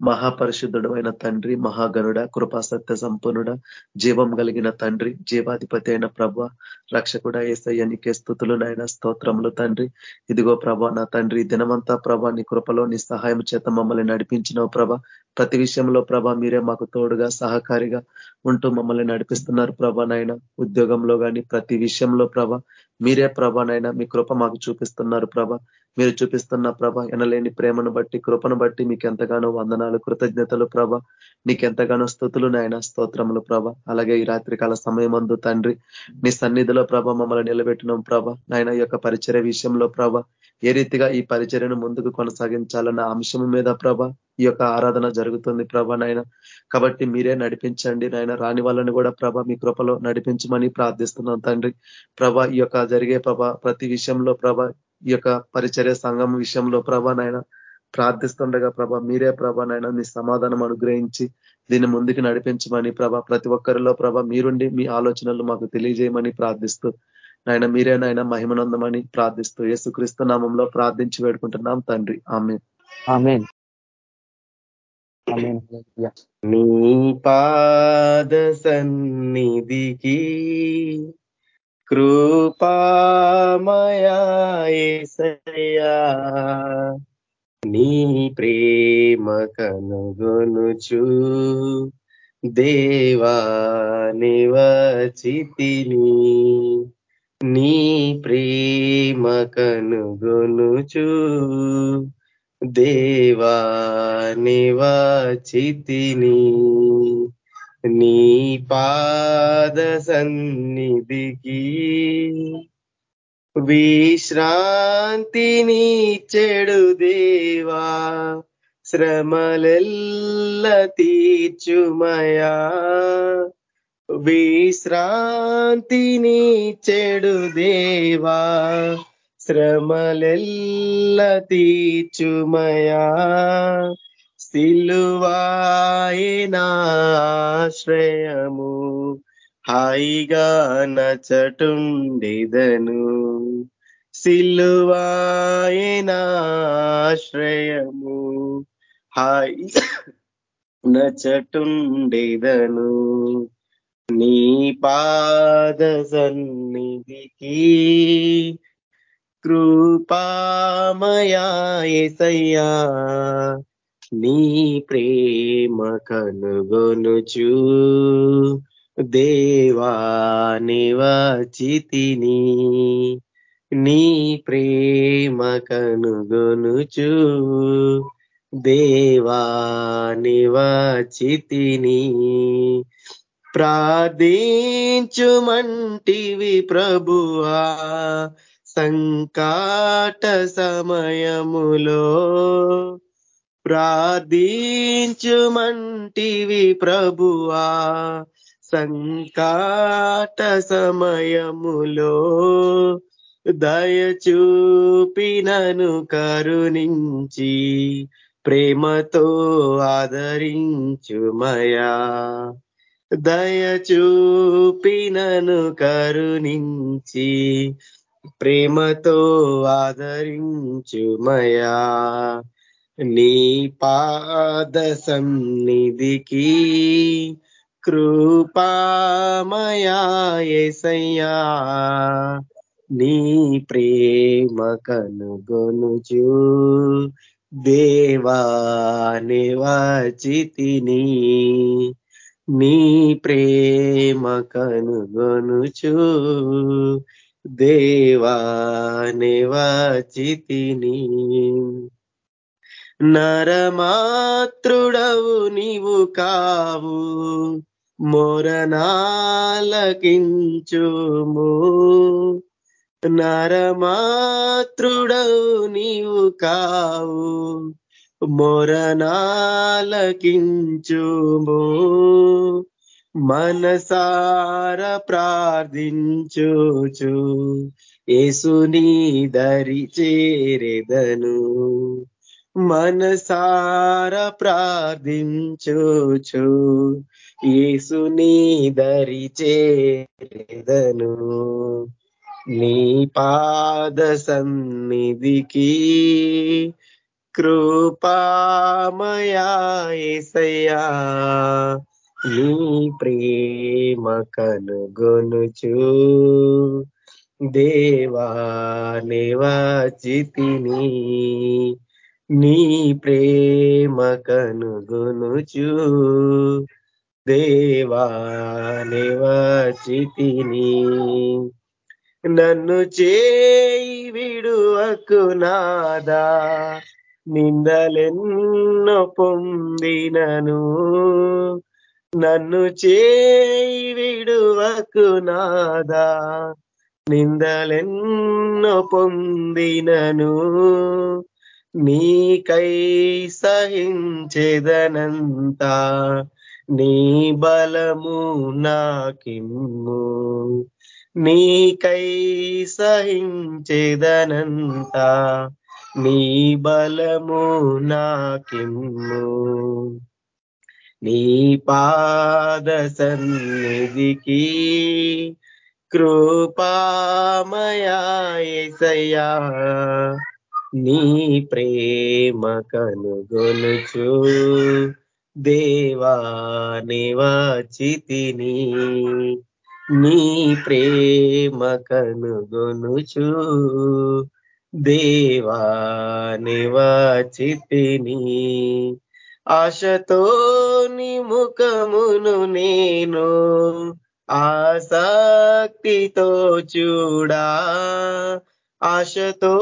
మహాపరిశుద్ధుడు అయిన తండ్రి మహాగనుడ కృపాసత్య సంపన్నుడ జీవం కలిగిన తండ్రి జీవాధిపతి అయిన ప్రభ రక్షకుడ ఏసయ్య నీకే స్థుతులు నాయన స్తోత్రములు తండ్రి. ఇదిగో ప్రభ నా తండ్రి దినమంతా ప్రభ నీ కృపలో నీ సహాయం చేత మమ్మల్ని నడిపించినవు ప్రభ. ప్రతి విషయంలో ప్రభ మీరే మాకు తోడుగా సహకారిగా ఉంటూ మమ్మల్ని నడిపిస్తున్నారు ప్రభ ఉద్యోగంలో కానీ ప్రతి విషయంలో ప్రభ మీరే ప్రభానైనా మీ కృప మాకు చూపిస్తున్నారు ప్రభ. మీరు చూపిస్తున్న ప్రభ ఎనలేని ప్రేమను బట్టి కృపను బట్టి మీకు ఎంతగానో వందనాలు కృతజ్ఞతలు ప్రభ. నీకెంతగానో స్థుతులు నాయన స్తోత్రములు ప్రభ. అలాగే ఈ రాత్రికాల సమయమందు తండ్రి నీ సన్నిధిలో ప్రభ మమ్మల్ని నిలబెట్టినాం ప్రభ. నాయన యొక్క పరిచయ విషయంలో ప్రభ ఏ రీతిగా ఈ పరిచర్యను ముందుకు కొనసాగించాలన్న అంశం మీద ప్రభ ఈ యొక్క ఆరాధన జరుగుతుంది ప్రభ నాయన. కాబట్టి మీరే నడిపించండి నాయన. రాని వాళ్ళని కూడా ప్రభ మీ కృపలో నడిపించమని ప్రార్థిస్తున్నాం తండ్రి. ప్రభ ఈ యొక్క జరిగే ప్రభ ప్రతి విషయంలో ప్రభ ఈ యొక్క పరిచర్య సంఘం విషయంలో ప్రభ నాయన ప్రార్థిస్తుండగా ప్రభ మీరే ప్రభ నాయన మీ సమాధానం అనుగ్రహించి దీన్ని ముందుకు నడిపించమని ప్రభ ప్రతి ఒక్కరిలో ప్రభ మీరుండి మీ ఆలోచనలు మాకు తెలియజేయమని ప్రార్థిస్తూ నాయన మీరే నాయన మహిమనందమని ప్రార్థిస్తూ యేసుక్రీస్తు నామంలో ప్రార్థించి వేడుకుంటున్నాం తండ్రి. ఆమె నీ పాద సన్నిధికి కృపామయాసయా నీ ప్రేమ కనుగొనుచు దేవా నివచితిని. నీ ప్రేమ కనుగొనుచు దేవా నివచితిని. నీ పాద సన్నిధికి విశ్రాంతిని చెడు దేవా. శ్రమలెల్ల తీర్చుమయా. విశ్రాంతిని చెడు దేవా శ్రమలెల్ల తీచుమయా సిల్లువాయనాశ్రయము హాయిగా నచటుండిదను. సిల్లువాయనాశ్రయము హాయి నచటుండిదను. నీ పాద సన్నిధికి కృపామయాసయ్యా నీ ప్రేమ కనుగొనుచు దేవా నివచితిని. నీ ప్రేమ కనుగొనుచు దేవా నివచితిని. ప్రార్థించుమంటివి ప్రభువా. సంకాట సమయములో ప్రార్థించుమంటివి ప్రభువా. సంకాట సమయములో దయచూపినను కరుణించి ప్రేమతో ఆదరించుమయా. దయచూపినను కరుణించి ప్రేమతో ఆదరించుమయా. నీ పాద సన్నిధికి కృపామయాసయ్యా నీ ప్రేమ కనుగొనుచు దేవా నివచితిని. నీ ప్రేమ కనుగొనుచు. దేవా నివచితిని నరమాతృడవు నీవు కావు. మొరనాలకించుము. నరమాతృడవు నీవు కావు. మొరనాలకించుము. మనసార ప్రార్థించుచు. ఏసుని దరి చేరెదను. మనసార ప్రార్థించుచు. ఏసుని దరి చేరెదను. నీ పాద సన్నిధికి కృపామయా ఏసయ్యా. నీ ప్రేమ కనుగొనుచు. దేవా నివచితిని నీ ప్రేమ కనుగొనుచు. దేవా నివచితిని నన్ను చేయి విడువకు నాదా. నిందలెన్నో పొందినను. నన్ను చేయి విడువకు నాదా. నిందలెన్నో పొందినను. నీకై సహించేదనంతా నీ బలము నాకిమ్ము. నీకై సహించేదనంతా నీ బలము నాకిమ్ము. నీ పాద సన్నిధికి కృపామయాసయ్యా నీ ప్రేమ కనుగొనుచు దేవా నివచితిని నీ ప్రేమ కనుగొనుచు దేవా నివాచితిని ఆశతో నిముఖమును నేను ఆసక్తితో చూడా. ఆశతో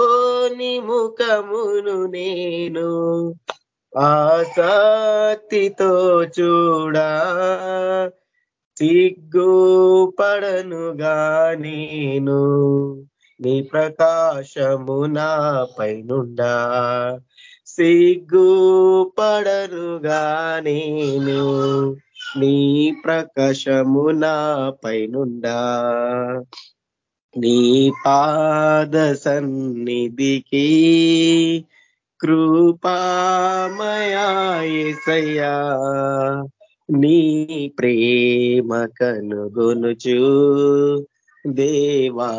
నిముఖమును నేను ఆసక్తితో చూడా. సిగ్గుపడనుగా నేను నీ ప్రకాశము నా పైనుండా. సిగ్గుపడనుగా నేను నీ ప్రకాశము నా పైనుండా. నీ పాద సన్నిధికి కృపామయాసయ్యా నీ ప్రేమ కనుగొనుచు దేవా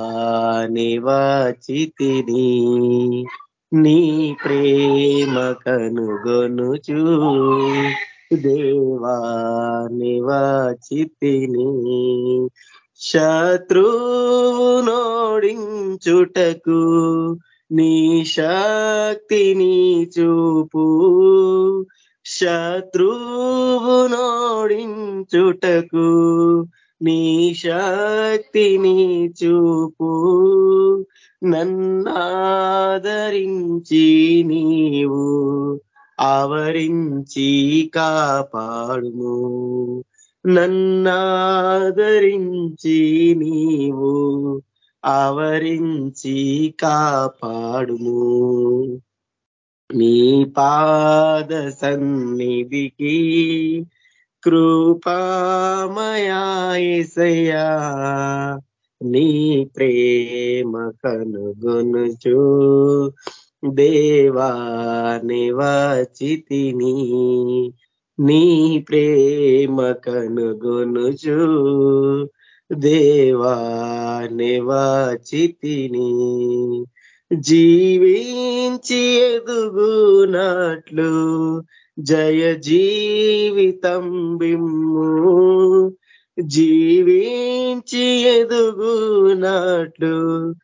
నీ ప్రేమ కనుగొనుచు. దేవా శత్రు నోడించుటకు నీ శక్తిని చూపు. శత్రువు నోడించుటకు నీ శక్తిని చూపు. నన్నాదరించి నీవు ఆవరించి కాపాడుము. నన్నాదరించి నీవు ఆవరించి కాపాడుము. నీ పాద సన్నిధికి కృపామయాసయ్యా నీ ప్రేమ కనుగొనుచు. దేవా నివచితిని నీ ప్రేమ కనుగొనుచు. దేవా నివచితిని జీవించి ఎదుగునట్లు జయ జీవితం బిమ్ము జీవించి ఎదుగునట్లు.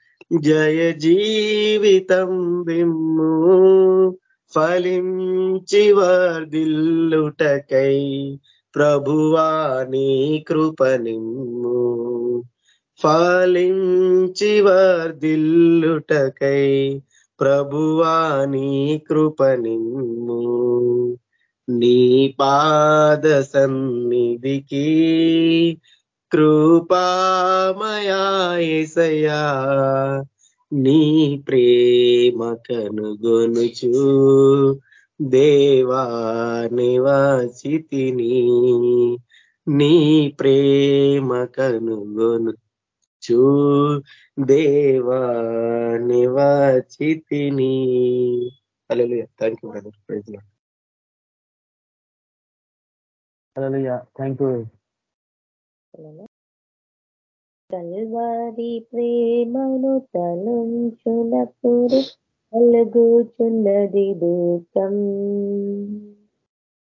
జయ జీవితం బిమ్ము ఫలించి వర్దిల్లుటకై ప్రభువాని కృపనిమ్ము. ఫలించి వర్దిల్లుటకై ప్రభువాని కృపనిమ్ము నీ పాద సన్నిధికి కృపామయాసయా నీ ప్రేమ కనుగొనుచు దేవా నివాసితిని. నీ ప్రేమ కనుగొను చూ దేవా నివాచితిని అలా thank you brother praise thank you Calvary ప్రేమను తలుంచునప్పుడు కలుగుచున్నది దుఃఖం.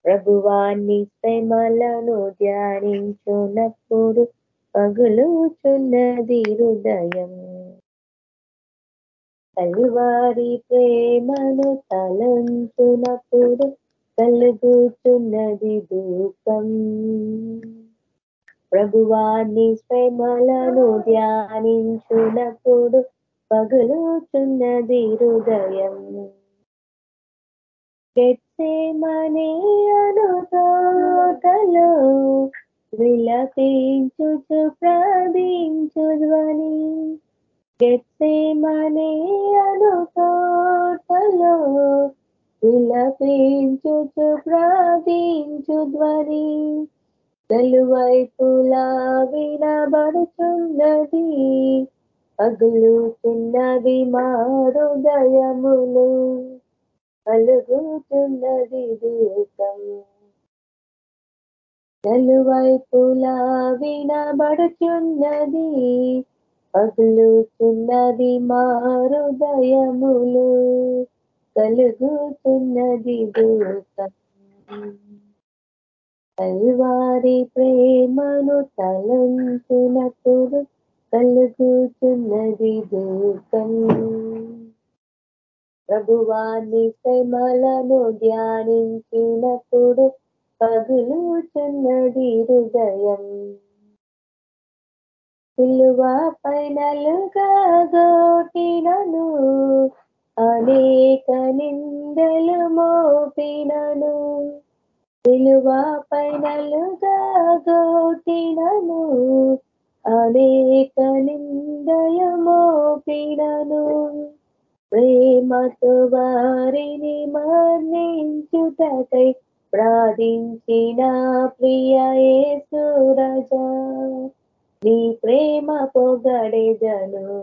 ప్రభువాన్ని శ్రమలను ధ్యానించున్నప్పుడు పగులుచున్నది హృదయం. కల్వారి ప్రేమను తలంచునప్పుడు కలుగుచున్నది దూకం ప్రభువాన్ని శ్రమలను ధ్యానించునప్పుడు పగులుచున్నది హృదయం. గెట్సేమనే అనుతోటలో విలపించుచు ప్రార్థించు ధ్వని గెట్సేమనే అనుకోటలో విలపించుచు ప్రార్థించు ధ్వని తెలువైపులా వినబడుచున్నది పగులుతున్నది మా హృదయములు కలుగుతున్నది దూతం నలువైపులా వినబడుచున్నది పగులుతున్నది మారుదయములు కలుగుతున్నది దూతం కల్వారి ప్రేమను తలంచునప్పుడు కలుగుతున్నది దూతం ప్రభువాన్ని శ్రమలను ధ్యానించినప్పుడు పగులుచున్నది హృదయం. సిలువ పైనలుగా గోటినను అనేక నిందలు మోపినను. సిలువ పైనలుగా గోటినను అనేక నిందలు మోపినను. ప్రేమతో వారిని మరణించుటకై ప్రార్థించిన ప్రియ యేసురజా నీ ప్రేమ పొగడెదను.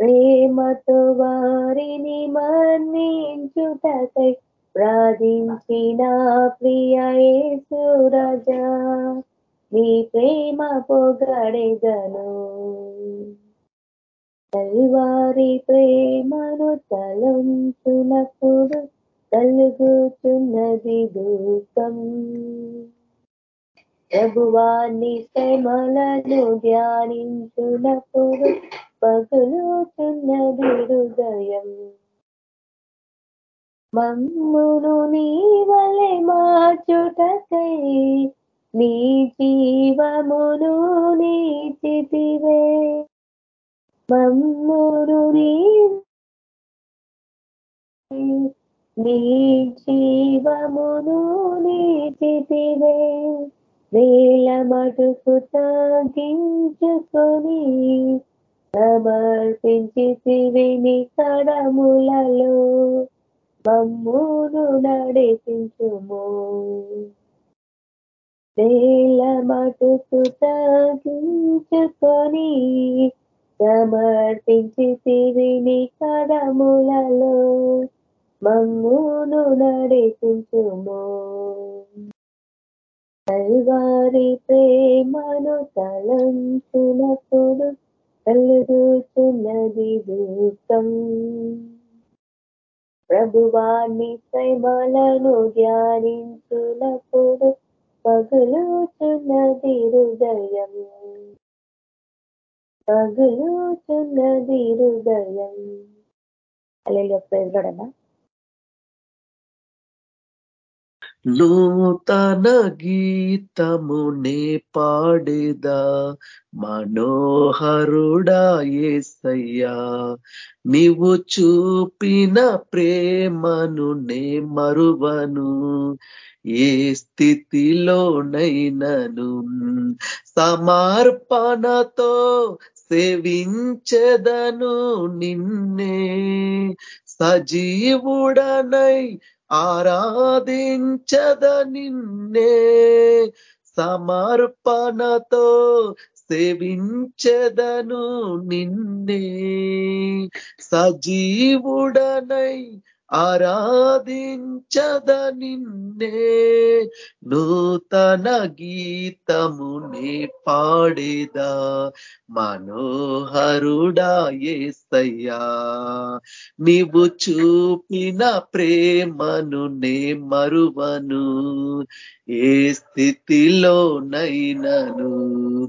ప్రేమతో వారిని మన్నించుటకై ప్రార్థించిన ప్రియ యేసురజా నీ ప్రేమ పొగడెదను. తల్వారి ప్రేమను తలంచునప్పుడు కలుగుతున్నది దూతం. ప్రభువాన్ని శ్రమలను ధ్యానించునప్పుడు పగులుతున్నది హృదయం. మమ్మును నీ వలె మార్చుటకై నీ జీవమును నీచితివే మమ్మును నీ నీ జీవమును నీతివే వేల మటుకు తగ్గించుకొని సమర్పించితివి నీ కడములలో. మమ్మును నడిపించుము. వేల మటుకు తాగించుకొని సమర్పించి తిరిని కడములలో. మమ్మును నడిపించుము. కల్వారి ప్రేమను తలంచునప్పుడు కలుగుతున్నది దూతం. ప్రభువాణి ప్రేమలను ధ్యానించునప్పుడు పగులుచున్నది హృదయం. పగులుచున్నది హృదయం. అలా ప్రేజడనా నూతన గీతమునే పాడేదా. మనోహరుడా ఏసయ్యా నీవు చూపిన ప్రేమను నే మరువను. ఏ స్థితిలోనైనను సమర్పణతో సేవించదను నిన్నే. సజీవుడనై ఆరాధించద నిన్నే సమర్పణతో సేవించదను నిన్నే. సజీవుడనై ఆరాధించద నిన్నే నూతన గీతమునే పాడేదా మనోహరుడా ఏసయ్యా. నీవు చూపిన ప్రేమను నే మరువను ఏ స్థితిలోనైనను.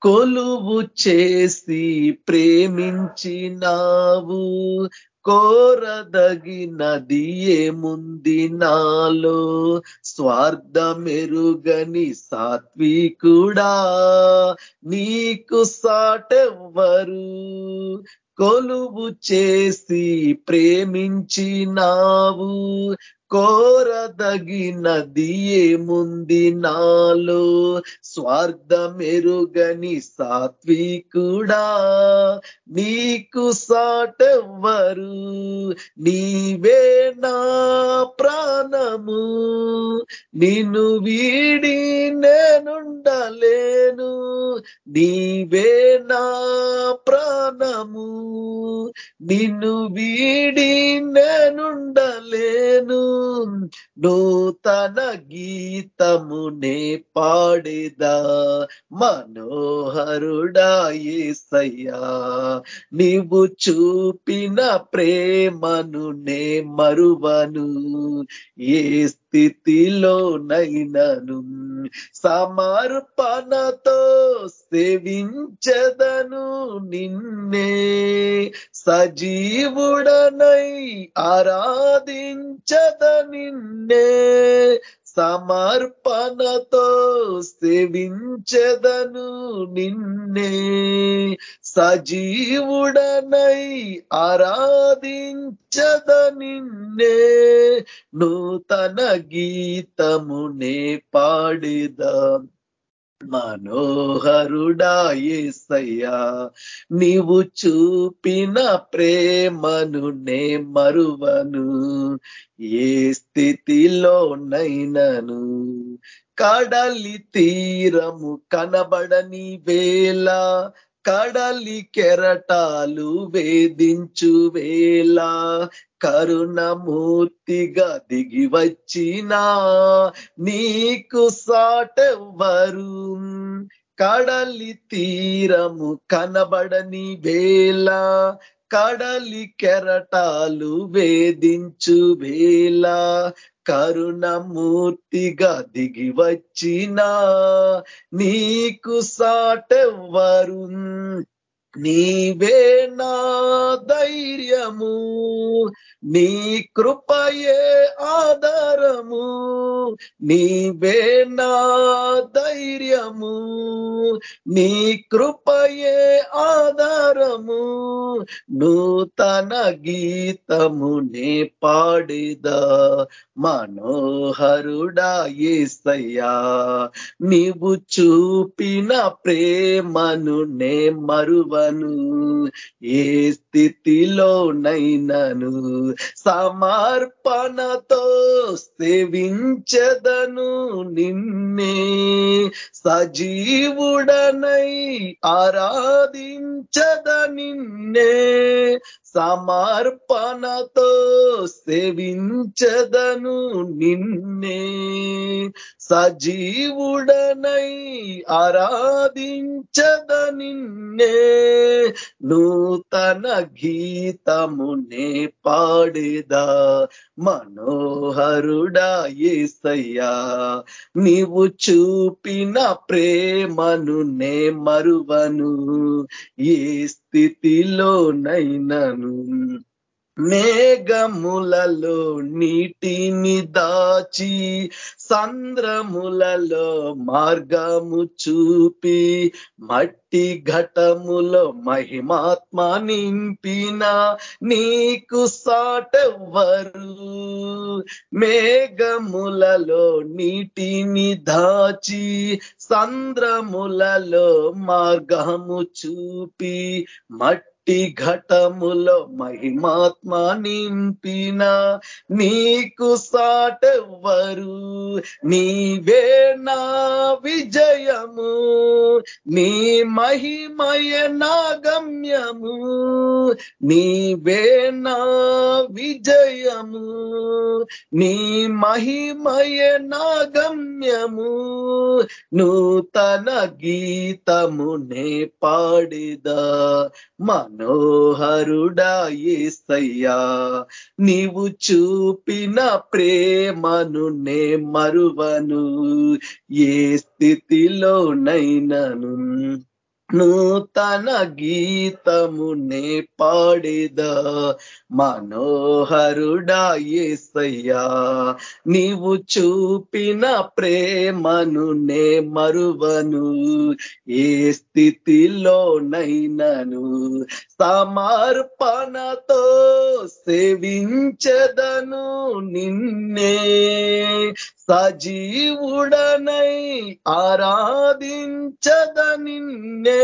కొలువు చేసి ప్రేమించినావు కోరదగినది ఏముంది నాలో? స్వార్థమెరుగని సాత్వికుడా? నీకు సాటెవ్వరు? కొలువు చేసి ప్రేమించినావు? కోరదగినది ఏముంది నాలో? స్వార్థమెరుగని సాత్వికుడా? నీకు సాటెవ్వరు? నీవే నా ప్రాణము. నిన్ను వీడి నేనుండలేను. నీవే నా ప్రాణము. నిన్ను వీడి నేనుండలేను. నూతన గీతమునే పాడేదా. మనోహరుడా ఏసయ్యా నీవు చూపిన ప్రేమను నే మరువను. ఏ స్థితిలోనైనను సమర్పణతో సేవించదను నిన్నే. సజీవుడనై ఆరాధించద నిన్నే. సమర్పణతో సేవించదను నిన్నే. సజీవుడనై ఆరాధించద నిన్నే. నూతన గీతమునే పాడిదా. మనోహరుడా ఏసయ్యా నీవు చూపిన ప్రేమను నే మరువను ఏ స్థితిలోనైనను? కడలి తీరము కనబడని వేళ కడలి కెరటాలు వేధించు వేళ కరుణమూర్తిగా దిగి వచ్చినా. నీకు సాటెవ్వరు? కడలి తీరము కనబడని వేళ కడలి కెరటాలు వేధించు వేళ కరుణమూర్తిగా దిగి వచ్చినా నీకు సాటెవ్వరు నీవే నా ధైర్యము నీ కృపయే ఆధారము నీవే నా ధైర్యము నీ కృపయే ఆధారము నూతన గీతమునే పాడిదా మనోహరుడా ఏసయ్యా. నీవు చూపిన ప్రేమను నే మరువను ఏ స్థితిలోనైనాను సమర్పణతో సేవించదను నిన్నే. సజీవుడనై ఆరాధించద నిన్నే. సమర్పణతో సేవించదను నిన్నే. సజీవుడనై ఆరాధించద నిన్నే. నూతన గీతమునే పాడేదా మనోహరుడా ఏసయ్యా. నీవు చూపిన ప్రేమను నే మరువను. ఏ స్థితిలోనైనను. మేఘములలో నీటిని దాచి సంద్రములలో మార్గము చూపి మట్టి ఘటములో మహిమాత్మ నింపిన నీకు సాటెవ్వరు. మేఘములలో నీటిని దాచి సంద్రములలో మార్గము చూపి మట్టి మట్టి ఘటములో మహిమాత్మ నింపిన నీకు సాటెవ్వరు. నీవే నా విజయము. నీ మహిమయ నా గమ్యము. నీవే నా విజయము. నీ మహిమయ నా గమ్యము. నూతన గీతమునే పాడిదా మనోహరుడా ఏసయ్యా నీవు చూపిన ప్రేమను నే మరువను. ఏ స్థితిలోనైనను నూతన గీతమునే పాడేద. మనోహరుడా ఏసయ్యా నీవు చూపిన ప్రేమను నే మరువను. ఏ స్థితిలోనైనను సమర్పణతో సేవించదను నిన్నే. సజీవుడనై ఆరాధించద నిన్నే.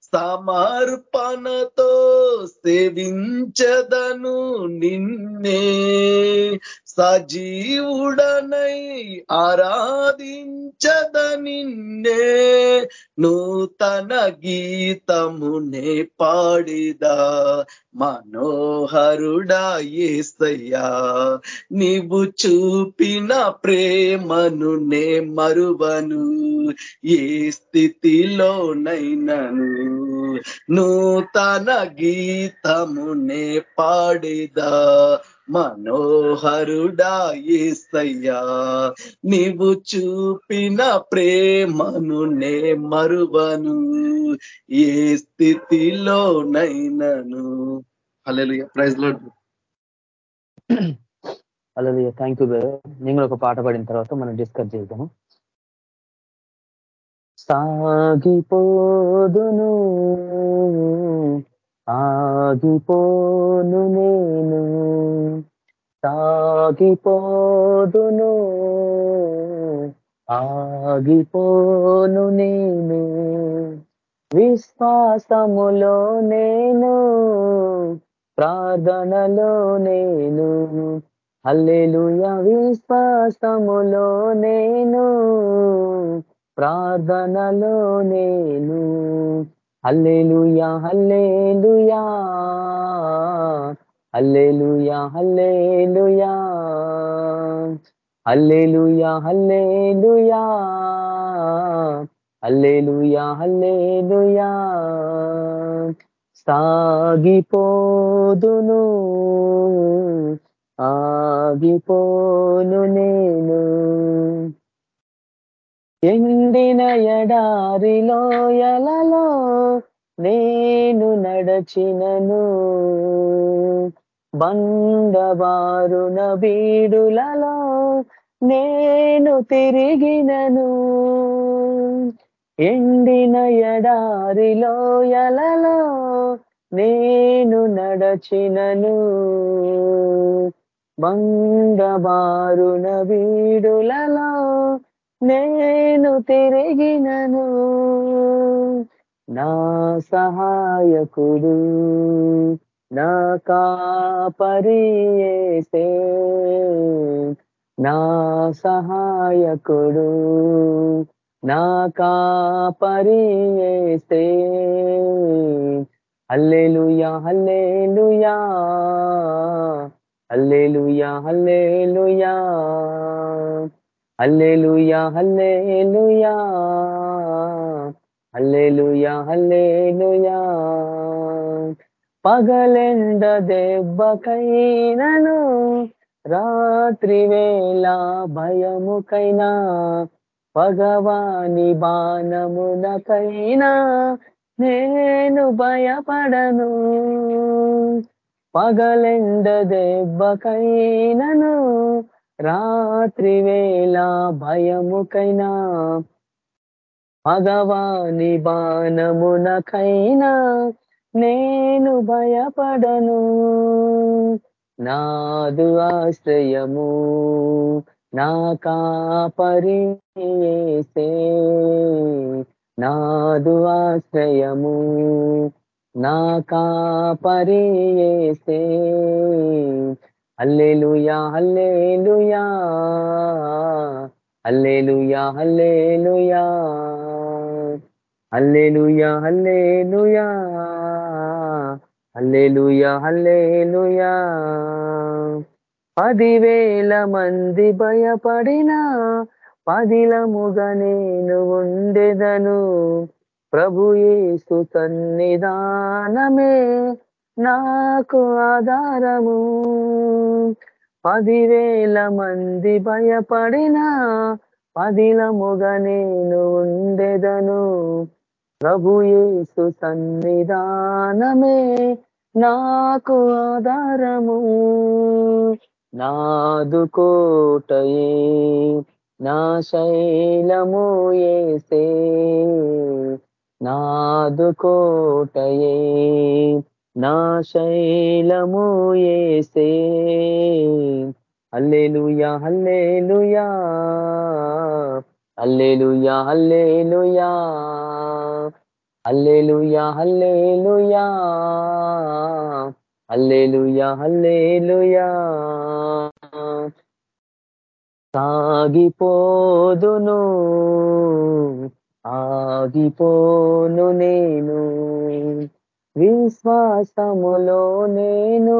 సమర్పణతో సేవించదను నిన్నే. సజీవుడనై ఆరాధించద నిన్నే. నూతన గీతమునే పాడిదా మనోహరుడా ఏసయ్యా. నీవు చూపిన ప్రేమను నే మరువను. ఏ స్థితిలోనైనను నూతన గీతమునే పాడిదా మనోహరుడా ఏసయ్యా. నీవు చూపిన ప్రేమను నే మరువను ఏ స్థితిలోనైనను. అలెలుయ ప్రైజ్లో అలాగే థ్యాంక్ యూ నేను ఒక పాట పాడిన తర్వాత మనం డిస్కస్ చేద్దాము. సాగిపోదును ఆగిపోను నేను సాగిపోదును ఆగిపోను నేను. విశ్వాసములో నేను ప్రార్థనలో నేను అల్లెలుయ విశ్వాసములో నేను ప్రార్థనలో నేను. Hallelujah hallelujah. Hallelujah hallelujah. Hallelujah hallelujah. Hallelujah hallelujah. సాగిపోదును. ఆగిపోను నేను. ఎండిన ఎడారిలో ఎలలో నేను నడచినను. బండబారున బీడులలో నేను తిరిగినను. ఎండిన ఎడారిలో ఎలలో నేను నడచినను. బండబారున వీడులలో నేను తిరిగినను. నా సహాయకుడు నా కాపరియేసే నా సహాయకుడు నా కాపరియేసే హల్లెలూయా హల్లేలుయా. హల్లెలూయా హల్లేలుయా. హల్లెలూయా హల్లెలూయా. హల్లెలూయా హల్లెలూయా. పగలెండ దెబ్బకైనను రాత్రి వేళ భయముకైనా భగవాని బాణమునకైనా నేను భయపడను. పగలెండ దెబ్బకైనను రాత్రి వేళ భయముకైనా భగవాని బాణమునకైనా నేను భయపడను. నాదు ఆశ్రయము నా కాపరియేసే నాదు ఆశ్రయము నా కాపరి హల్లెలూయా హల్లెలూయా. హల్లెలూయా హల్లెలూయా. హల్లెలూయా హల్లెలూయా. హల్లెలూయా హల్లెలూయా. పదివేల మంది భయపడినా పదిలముగా నేను ఉండేదను. ప్రభు ఏసు సన్నిధానమే నాకు ఆధారము. పదివేల మంది భయపడినా పదిలముగా నేను ఉండేదను. ప్రభుయేసు సన్నిధానమే నాకు ఆధారము. నాదు కోటయే నా శైలము ఏసే. నాదు కోటయే శైలము ఏసే. Alleluia hallelujah. Alleluia hallelujah. Alleluia hallelujah. Alleluia hallelujah. సాగిపోదును ఆగిపోను నేను. విశ్వాసములో నేను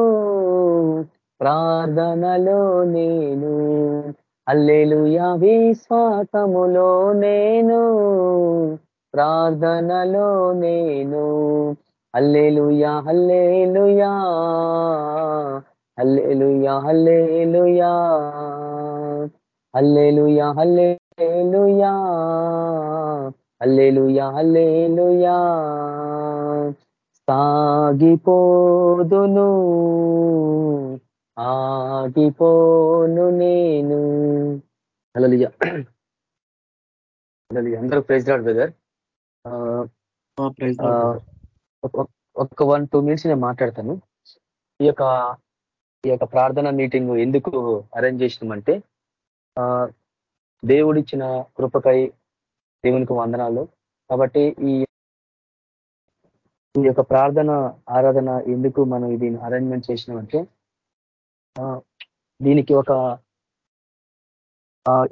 ప్రార్థనలో నేను అల్లెలుయా విశ్వాసములో నేను ప్రార్థనలో నేను alleluia hallelujah hallelujah hallelujah hallelujah hallelujah hallelujah hallelujah. సాగిపోదును ఆగిపోను నేను. అలలియ అందరూ ప్రైజ్ రాడు బ్రదర్. ఒక్క వన్ టూ మినిట్స్ నేను మాట్లాడతాను. ఈ యొక్క ఈ యొక్క ప్రార్థన మీటింగ్ ఎందుకు అరేంజ్ చేసినామంటే దేవుడిచ్చిన కృపకై దేవునికి వందనాలు. కాబట్టి ఈ ఈ యొక్క ప్రార్థన ఆరాధన ఎందుకు మనం దీన్ని అరేంజ్మెంట్ చేసినామంటే దీనికి ఒక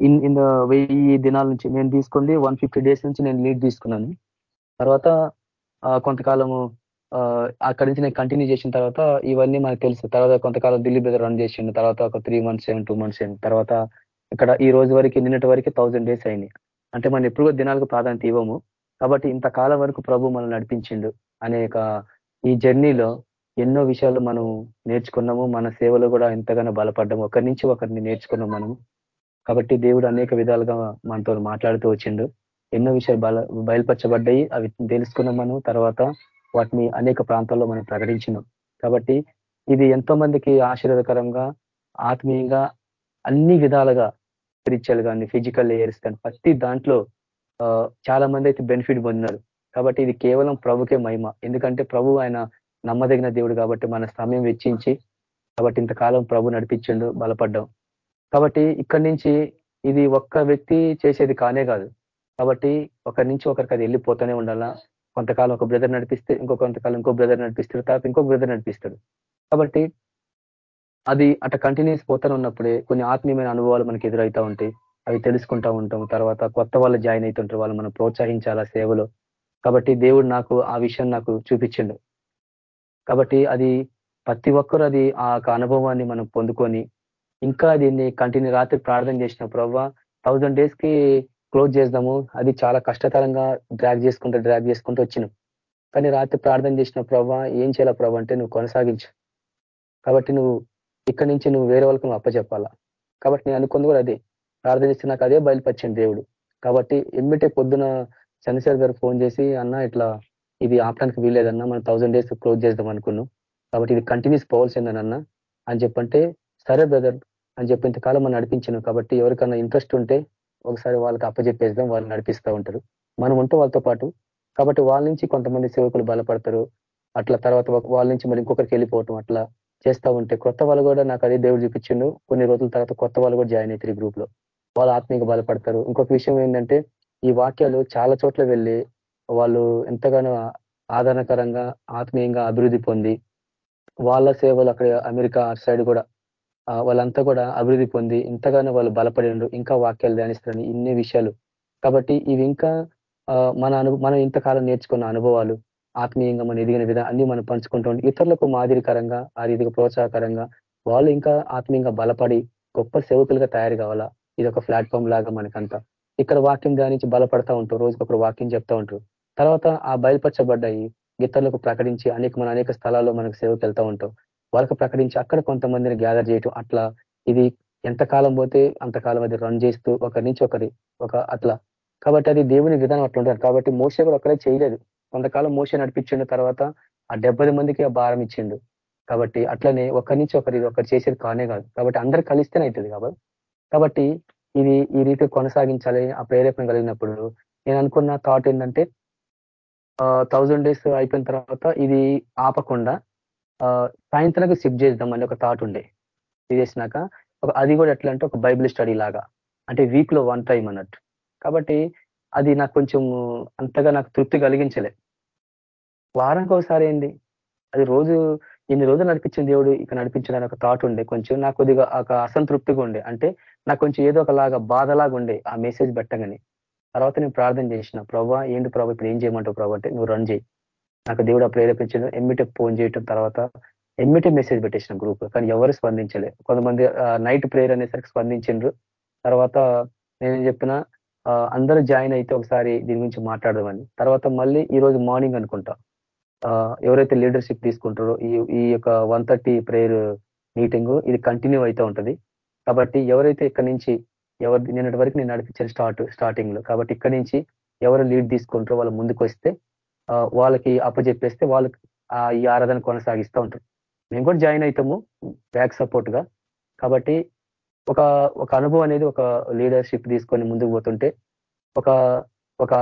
ఇన్ ఇన్ వెయ్యి దినాల నుంచి నేను తీసుకుంది వన్ ఫిఫ్టీ డేస్ నుంచి నేను లీడ్ తీసుకున్నాను. తర్వాత కొంతకాలము అక్కడి నుంచి నేను కంటిన్యూ చేసిన తర్వాత ఇవన్నీ మనకు తెలుసు. తర్వాత కొంతకాలం ఢిల్లీ బ్రదర్ రన్ చేసిండు. తర్వాత ఒక three months seven two months అయింది తర్వాత ఇక్కడ ఈ రోజు వరకు నిన్నటి వరకు థౌజండ్ డేస్ అయింది అంటే మనం ఎప్పుడు దినాలకు ప్రాధాన్యత ఇవ్వము. కాబట్టి ఇంతకాలం వరకు ప్రభు మనం నడిపించిండు. అనేక ఈ జర్నీలో ఎన్నో విషయాలు మనం నేర్చుకున్నాము. మన సేవలో కూడా ఎంతగానో బలపడ్డాము. ఒకరి నుంచి ఒకరిని నేర్చుకున్నాం మనము. కాబట్టి దేవుడు అనేక విధాలుగా మనతో మాట్లాడుతూ వచ్చిండు. ఎన్నో విషయాలు బల బయలుపరచబడ్డాయి. అవి తెలుసుకున్నాం మనం తర్వాత వాటిని అనేక ప్రాంతాల్లో మనం ప్రకటించినాం. కాబట్టి ఇది ఎంతో మందికి ఆశీర్వదకరంగా ఆత్మీయంగా అన్ని విధాలుగా స్పిరిచువల్ కానీ ఫిజికల్ లేయర్స్ కానీ ప్రతి దాంట్లో చాలా మంది అయితే బెనిఫిట్ పొందినారు. కాబట్టి ఇది కేవలం ప్రభుకే మహిమ. ఎందుకంటే ప్రభు ఆయన నమ్మదగిన దేవుడు కాబట్టి మన సమయం వెచ్చించి కాబట్టి ఇంతకాలం ప్రభు నడిపించిండు బలపడ్డాం. కాబట్టి ఇక్కడి నుంచి ఇది ఒక్క వ్యక్తి చేసేది కానే కాదు. కాబట్టి ఒకరి నుంచి ఒకరికి అది వెళ్ళిపోతూనే ఉండాలా? కొంతకాలం ఒక బ్రదర్ నడిపిస్తే ఇంకో కొంతకాలం ఇంకో బ్రదర్ నడిపిస్తాడు తర్వాత ఇంకో బ్రదర్ నడిపిస్తాడు. కాబట్టి అది అట్లా కంటిన్యూస్ పోతూనే ఉన్నప్పుడే కొన్ని ఆత్మీయమైన అనుభవాలు మనకి ఎదురవుతూ ఉంటాయి. అవి తెలుసుకుంటూ ఉంటాం. తర్వాత కొత్త వాళ్ళు జాయిన్ అవుతుంటారు. వాళ్ళు మనం ప్రోత్సహించాలా సేవలో? కాబట్టి దేవుడు నాకు ఆ విషయం నాకు చూపించిండు. కాబట్టి అది ప్రతి ఒక్కరు అది ఆ అనుభవాన్ని మనం పొందుకొని ఇంకా దీన్ని కంటిన్యూ రాత్రి ప్రార్థన చేసిన ప్రవ్వ థౌజండ్ డేస్కి క్లోజ్ చేద్దాము. అది చాలా కష్టతరంగా డ్రాగ్ చేసుకుంటూ డ్రాగ్ చేసుకుంటూ వచ్చినాం. కానీ రాత్రి ప్రార్థన చేసిన ప్రవ్వ ఏం చేయాల ప్రభు అంటే నువ్వు కొనసాగించు. కాబట్టి నువ్వు ఇక్కడి నుంచి నువ్వు వేరే వాళ్ళకి నువ్వు అప్పచెప్పాలా? కాబట్టి నేను అనుకుంది కూడా అదే. ప్రార్థన చేస్తే నాకు అదే బయలుపరిచింది దేవుడు. కాబట్టి ఎమ్మిటే పొద్దున చంద్రశేఖర్ గారు ఫోన్ చేసి అన్న ఇట్లా ఇది ఆపడానికి వీలేదన్నా మనం థౌసండ్ డేస్ క్లోజ్ చేద్దాం అనుకున్నాం. కాబట్టి ఇది కంటిన్యూస్ పోవాల్సిందనన్న అని చెప్పంటే సరే బ్రదర్ అని చెప్పి ఇంతకాలం మనం నడిపించాను. కాబట్టి ఎవరికైనా ఇంట్రెస్ట్ ఉంటే ఒకసారి వాళ్ళకి అప్పచెప్పేద్దాం వాళ్ళు నడిపిస్తూ ఉంటారు. మనం ఉంటే వాళ్ళతో పాటు. కాబట్టి వాళ్ళ నుంచి కొంతమంది సేవకులు బలపడతారు. అట్లా తర్వాత వాళ్ళ నుంచి మరి ఇంకొకరికి వెళ్ళిపోవటం అట్లా చేస్తూ ఉంటే కొత్త వాళ్ళు కూడా నాకు అదే దేవుడు చూపించిండు. కొన్ని రోజుల తర్వాత కొత్త వాళ్ళు కూడా జాయిన్ అవుతారు ఈ గ్రూప్లో వాళ్ళు ఆత్మీయంగా బలపడతారు. ఇంకొక విషయం ఏంటంటే ఈ వాక్యాలు చాలా చోట్ల వెళ్ళి వాళ్ళు ఎంతగానో ఆదరణకరంగా ఆత్మీయంగా అభివృద్ధి పొంది వాళ్ళ సేవలు అక్కడ అమెరికా అటు సైడ్ కూడా వాళ్ళంతా కూడా అభివృద్ధి పొంది ఇంతగానో వాళ్ళు బలపడిండ్రు ఇంకా వాక్యాలు ధ్యానిస్తారని ఇన్ని విషయాలు. కాబట్టి ఇవి ఇంకా మన అను మనం ఇంతకాలం నేర్చుకున్న అనుభవాలు ఆత్మీయంగా మనం ఎదిగిన విధానం అన్ని మనం పంచుకుంటూ ఇతరులకు మాదిరికరంగా ఆ రీతిగా ప్రోత్సాహకరంగా వాళ్ళు ఇంకా ఆత్మీయంగా బలపడి గొప్ప సేవకులుగా తయారు కావాలా? ఇది ఒక ప్లాట్ఫామ్ లాగా మనకంతా. ఇక్కడ వాక్యం ధ్యానించి బలపడతా ఉంటారు రోజుకొకరు వాక్యం చెప్తా ఉంటారు. తర్వాత ఆ బయలుపరచబడ్డాయి గీతలకు ప్రకటించి అనేక మన అనేక స్థలాల్లో మనకు సేవకు వెళ్తూ ఉంటాం వాళ్ళకు ప్రకటించి అక్కడ కొంతమందిని గ్యాదర్ చేయటం అట్లా ఇది ఎంతకాలం పోతే అంతకాలం అది రన్ చేస్తూ ఒకరి నుంచి ఒకరి ఒక అట్లా. కాబట్టి అది దేవుని విధానం అట్లా ఉంటారు కాబట్టి మోసే కూడా ఒక్కడే చేయలేదు. కొంతకాలం మోస నడిపించిండు తర్వాత ఆ డెబ్బై మందికి ఆ భారం ఇచ్చిండు. కాబట్టి అట్లనే ఒకరి నుంచి ఒకరి ఒకరు చేసేది కానే కాదు. కాబట్టి అందరు కలిస్తేనే అవుతుంది కాబట్టి కాబట్టి ఇది ఈ రీతి కొనసాగించాలి ఆ ప్రేరేపణ కలిగినప్పుడు. నేను అనుకున్న థాట్ ఏంటంటే థౌజండ్ డేస్ అయిపోయిన తర్వాత ఇది ఆపకుండా సాయంత్రానికి షిఫ్ట్ చేద్దాం అని ఒక థాట్ ఉండే. ఇది చేసినాక అది కూడా ఎట్లా అంటే ఒక బైబిల్ స్టడీ లాగా. అంటే వీక్లో వన్ టైం అన్నట్టు. కాబట్టి అది నాకు కొంచెం అంతగా నాకు తృప్తి కలిగించలే. వారానికి ఒకసారి ఏంది అది రోజు ఇన్ని రోజులు నడిపించిన దేవుడు ఇక నడిపించడానికి ఒక థాట్ ఉండే. కొంచెం నాకు కొద్దిగా ఒక అసంతృప్తిగా ఉండే. అంటే నాకు కొంచెం ఏదో ఒకలాగా బాధలాగా ఉండే ఆ మెసేజ్ పెట్టగానే. తర్వాత నేను ప్రార్థన చేసిన ప్రభావ ఏంటి ప్రభావ ఇప్పుడు ఏం చేయమంటావు ప్రభావ అంటే నువ్వు రన్ చేయి. నాకు దేవుడు ప్రేరేపించడం ఎమ్మిటే ఫోన్ చేయటం తర్వాత ఎమ్మిటే మెసేజ్ పెట్టేసిన గ్రూప్ కానీ ఎవరు స్పందించలే. కొంతమంది నైట్ ప్రేయర్ అనేసరికి స్పందించిండ్రు. తర్వాత నేనేం చెప్పిన అందరూ జాయిన్ అయితే ఒకసారి దీని గురించి మాట్లాడదామని. తర్వాత మళ్ళీ ఈ రోజు మార్నింగ్ అనుకుంటా. ఎవరైతే లీడర్షిప్ తీసుకుంటారో ఈ ఈ యొక్క వన్ థర్టీ ప్రేయర్ మీటింగ్ ఇది కంటిన్యూ అవుతూ ఉంటుంది. కాబట్టి ఎవరైతే ఇక్కడ నుంచి ఎవరు నిన్నటి వరకు నేను నడిపించాను స్టార్ట్ స్టార్టింగ్లో కాబట్టి ఇక్కడ నుంచి ఎవరు లీడ్ తీసుకుంటారో వాళ్ళు ముందుకు వస్తే వాళ్ళకి అప్పచెప్పేస్తే వాళ్ళకి ఈ ఆరాధన కొనసాగిస్తూ ఉంటారు. మేము కూడా జాయిన్ అవుతాము బ్యాక్ సపోర్ట్గా. కాబట్టి ఒక ఒక అనుభవం అనేది ఒక లీడర్షిప్ తీసుకొని ముందుకు పోతుంటే ఒక ఒక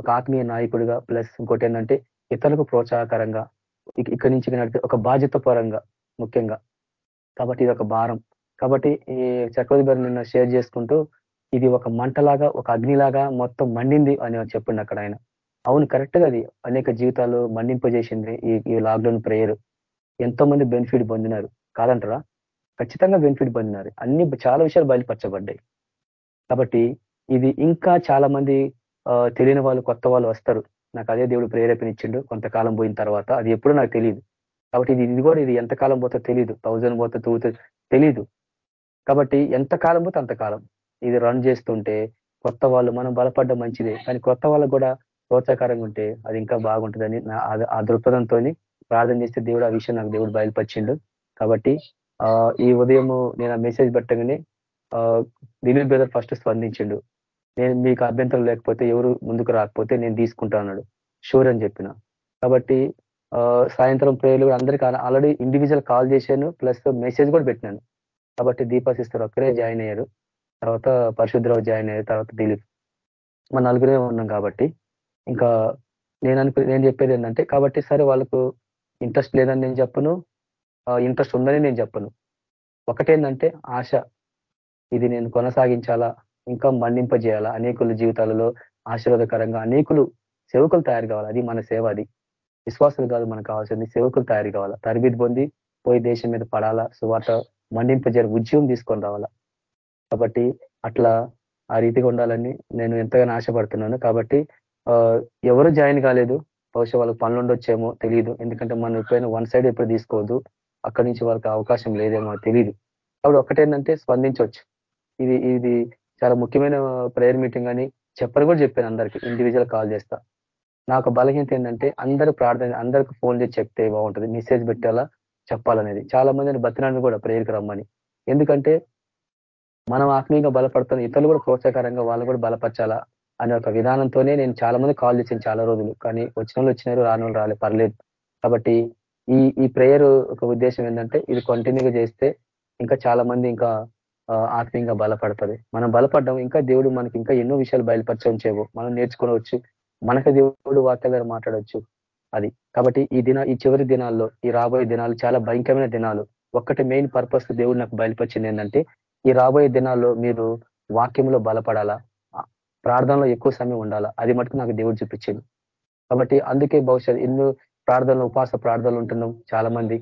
ఒక ఆత్మీయ నాయకుడిగా ప్లస్ ఇంకోటి ఏంటంటే ఇతరులకు ప్రోత్సాహకరంగా ఇక్కడి నుంచి నడిపి ఒక బాధ్యత పరంగా ముఖ్యంగా. కాబట్టి ఇది ఒక భారం. కాబట్టి ఈ చక్రవర్తి గారు నిన్న షేర్ చేసుకుంటూ ఇది ఒక మంటలాగా ఒక అగ్నిలాగా మొత్తం మండింది అని చెప్పిండు అక్కడ ఆయన. అవును కరెక్ట్గా అది. అనేక జీవితాలు మండింపజేసింది ఈ ఈ లాక్డౌన్ ప్రేయర్. ఎంతో మంది బెనిఫిట్ పొందినారు. కాదంటారా? ఖచ్చితంగా బెనిఫిట్ పొందినారు. అన్ని చాలా విషయాలు బయలుపరచబడ్డాయి. కాబట్టి ఇది ఇంకా చాలా మంది తెలియని వాళ్ళు కొత్త వాళ్ళు వస్తారు. నాకు అదే దేవుడు ప్రేరేపణించిండు కొంతకాలం పోయిన తర్వాత అది ఎప్పుడు నాకు తెలియదు కాబట్టి ఇది ఇది కూడా ఇది ఎంతకాలం పోతే తెలియదు థౌజండ్ పోతే టూ తెలియదు కాబట్టి ఎంతకాలం పోతే అంతకాలం. ఇది రన్ చేస్తుంటే కొత్త వాళ్ళు మనం బలపడ్డం మంచిదే. కానీ కొత్త వాళ్ళకు కూడా ప్రోత్సాహకరంగా ఉంటే అది ఇంకా బాగుంటుందని ఆ దృక్పథంతో ప్రార్థన చేస్తే దేవుడు ఆ విషయం నాకు దేవుడు బయలుపరిచిండు. కాబట్టి ఈ ఉదయం నేను ఆ మెసేజ్ పెట్టగానే దిలీప్ బ్రదర్ ఫస్ట్ స్పందించిండు. నేను మీకు అభ్యంతరం లేకపోతే ఎవరు ముందుకు రాకపోతే నేను తీసుకుంటా అన్నాడు. షూర్ అని చెప్పిన. కాబట్టి సాయంత్రం ప్రేయర్లు అందరికీ ఆల్రెడీ ఇండివిజువల్ కాల్ చేశాను ప్లస్ మెసేజ్ కూడా పెట్టినాను. కాబట్టి దీపా సిస్టర్ ఒక్కరే జాయిన్ అయ్యారు. తర్వాత పరిశుద్ధరావు జాయిన్ అయ్యారు తర్వాత దిలీప్. మన నలుగురే ఉన్నాం కాబట్టి. ఇంకా నేను అనుకు నేను చెప్పేది ఏంటంటే కాబట్టి సరే వాళ్ళకు ఇంట్రెస్ట్ లేదని నేను చెప్పను. ఇంట్రెస్ట్ ఉందని నేను చెప్పను. ఒకటేంటంటే ఆశ. ఇది నేను కొనసాగించాలా? ఇంకా మన్నింపజేయాలా? అనేకుల జీవితాలలో ఆశీర్వాదకరంగా అనేకులు సేవకులు తయారు కావాలి అది మన సేవ అది. విశ్వాసులు కాదు మనకు కావాల్సింది సేవకులు తయారు కావాలా తరబిది పొంది పోయి దేశం మీద పడాలా? సువార్త మండింపజేయాలి ఉద్యమం తీసుకొని రావాలా? కాబట్టి అట్లా ఆ రీతిగా ఉండాలని నేను ఎంతగానో ఆశపడుతున్నాను. కాబట్టి ఎవరు జాయిన్ కాలేదు. బహుశా వాళ్ళకి పనులు ఉండొచ్చేమో తెలియదు ఎందుకంటే మనం ఎప్పుడైనా వన్ సైడ్ ఎప్పుడు తీసుకోవద్దు. అక్కడి నుంచి వాళ్ళకి అవకాశం లేదేమో తెలియదు కాబట్టి ఒకటేంటంటే స్పందించవచ్చు ఇది ఇది చాలా ముఖ్యమైన ప్రేయర్ మీటింగ్ అని చెప్పని కూడా చెప్పాను అందరికి. ఇండివిజువల్ కాల్ చేస్తా. నాకు బలహీనత ఏంటంటే అందరూ ప్రార్థన అందరికి ఫోన్ చేసి చెప్తే బాగుంటుంది. మెసేజ్ పెట్టాలా చెప్పాలనేది. చాలా మందిని బతినాన్ని కూడా ప్రేయర్కి రమ్మని. ఎందుకంటే మనం ఆత్మీయంగా బలపడుతున్న ఇతరులు కూడా ప్రోత్సాహకరంగా వాళ్ళు కూడా బలపరచాలా అనే ఒక విధానంతోనే నేను చాలా మంది కాల్ చేసాను చాలా రోజులు. కానీ వచ్చిన వాళ్ళు వచ్చినారు రాని వాళ్ళు రాలే పర్లేదు. కాబట్టి ఈ ఈ ప్రేయర్ ఒక ఉద్దేశం ఏంటంటే ఇది కంటిన్యూగా చేస్తే ఇంకా చాలా మంది ఇంకా ఆత్మీయంగా బలపడతది. మనం బలపడ్డం ఇంకా దేవుడు మనకి ఇంకా ఎన్నో విషయాలు బయలుపరచవచ్చు మనం నేర్చుకోవచ్చు మనకి దేవుడు వాక్యాల ద్వారా మాట్లాడవచ్చు అది. కాబట్టి ఈ దిన ఈ చివరి దినాల్లో ఈ రాబోయే దినాలు చాలా భయంకరమైన దినాలు. ఒక్కటి మెయిన్ పర్పస్ దేవుడు నాకు బయలుపరిచింది ఏంటంటే ఈ రాబోయే దినాల్లో మీరు వాక్యంలో బలపడాలా? ప్రార్థనలో ఎక్కువ సమయం ఉండాలా? అది మటుకు నాకు దేవుడు చూపించింది కాబట్టి అందుకే భవిష్యత్ ఎన్నో ప్రార్థనలు ఉపాస ప్రార్థనలు ఉంటున్నాం చాలా మంది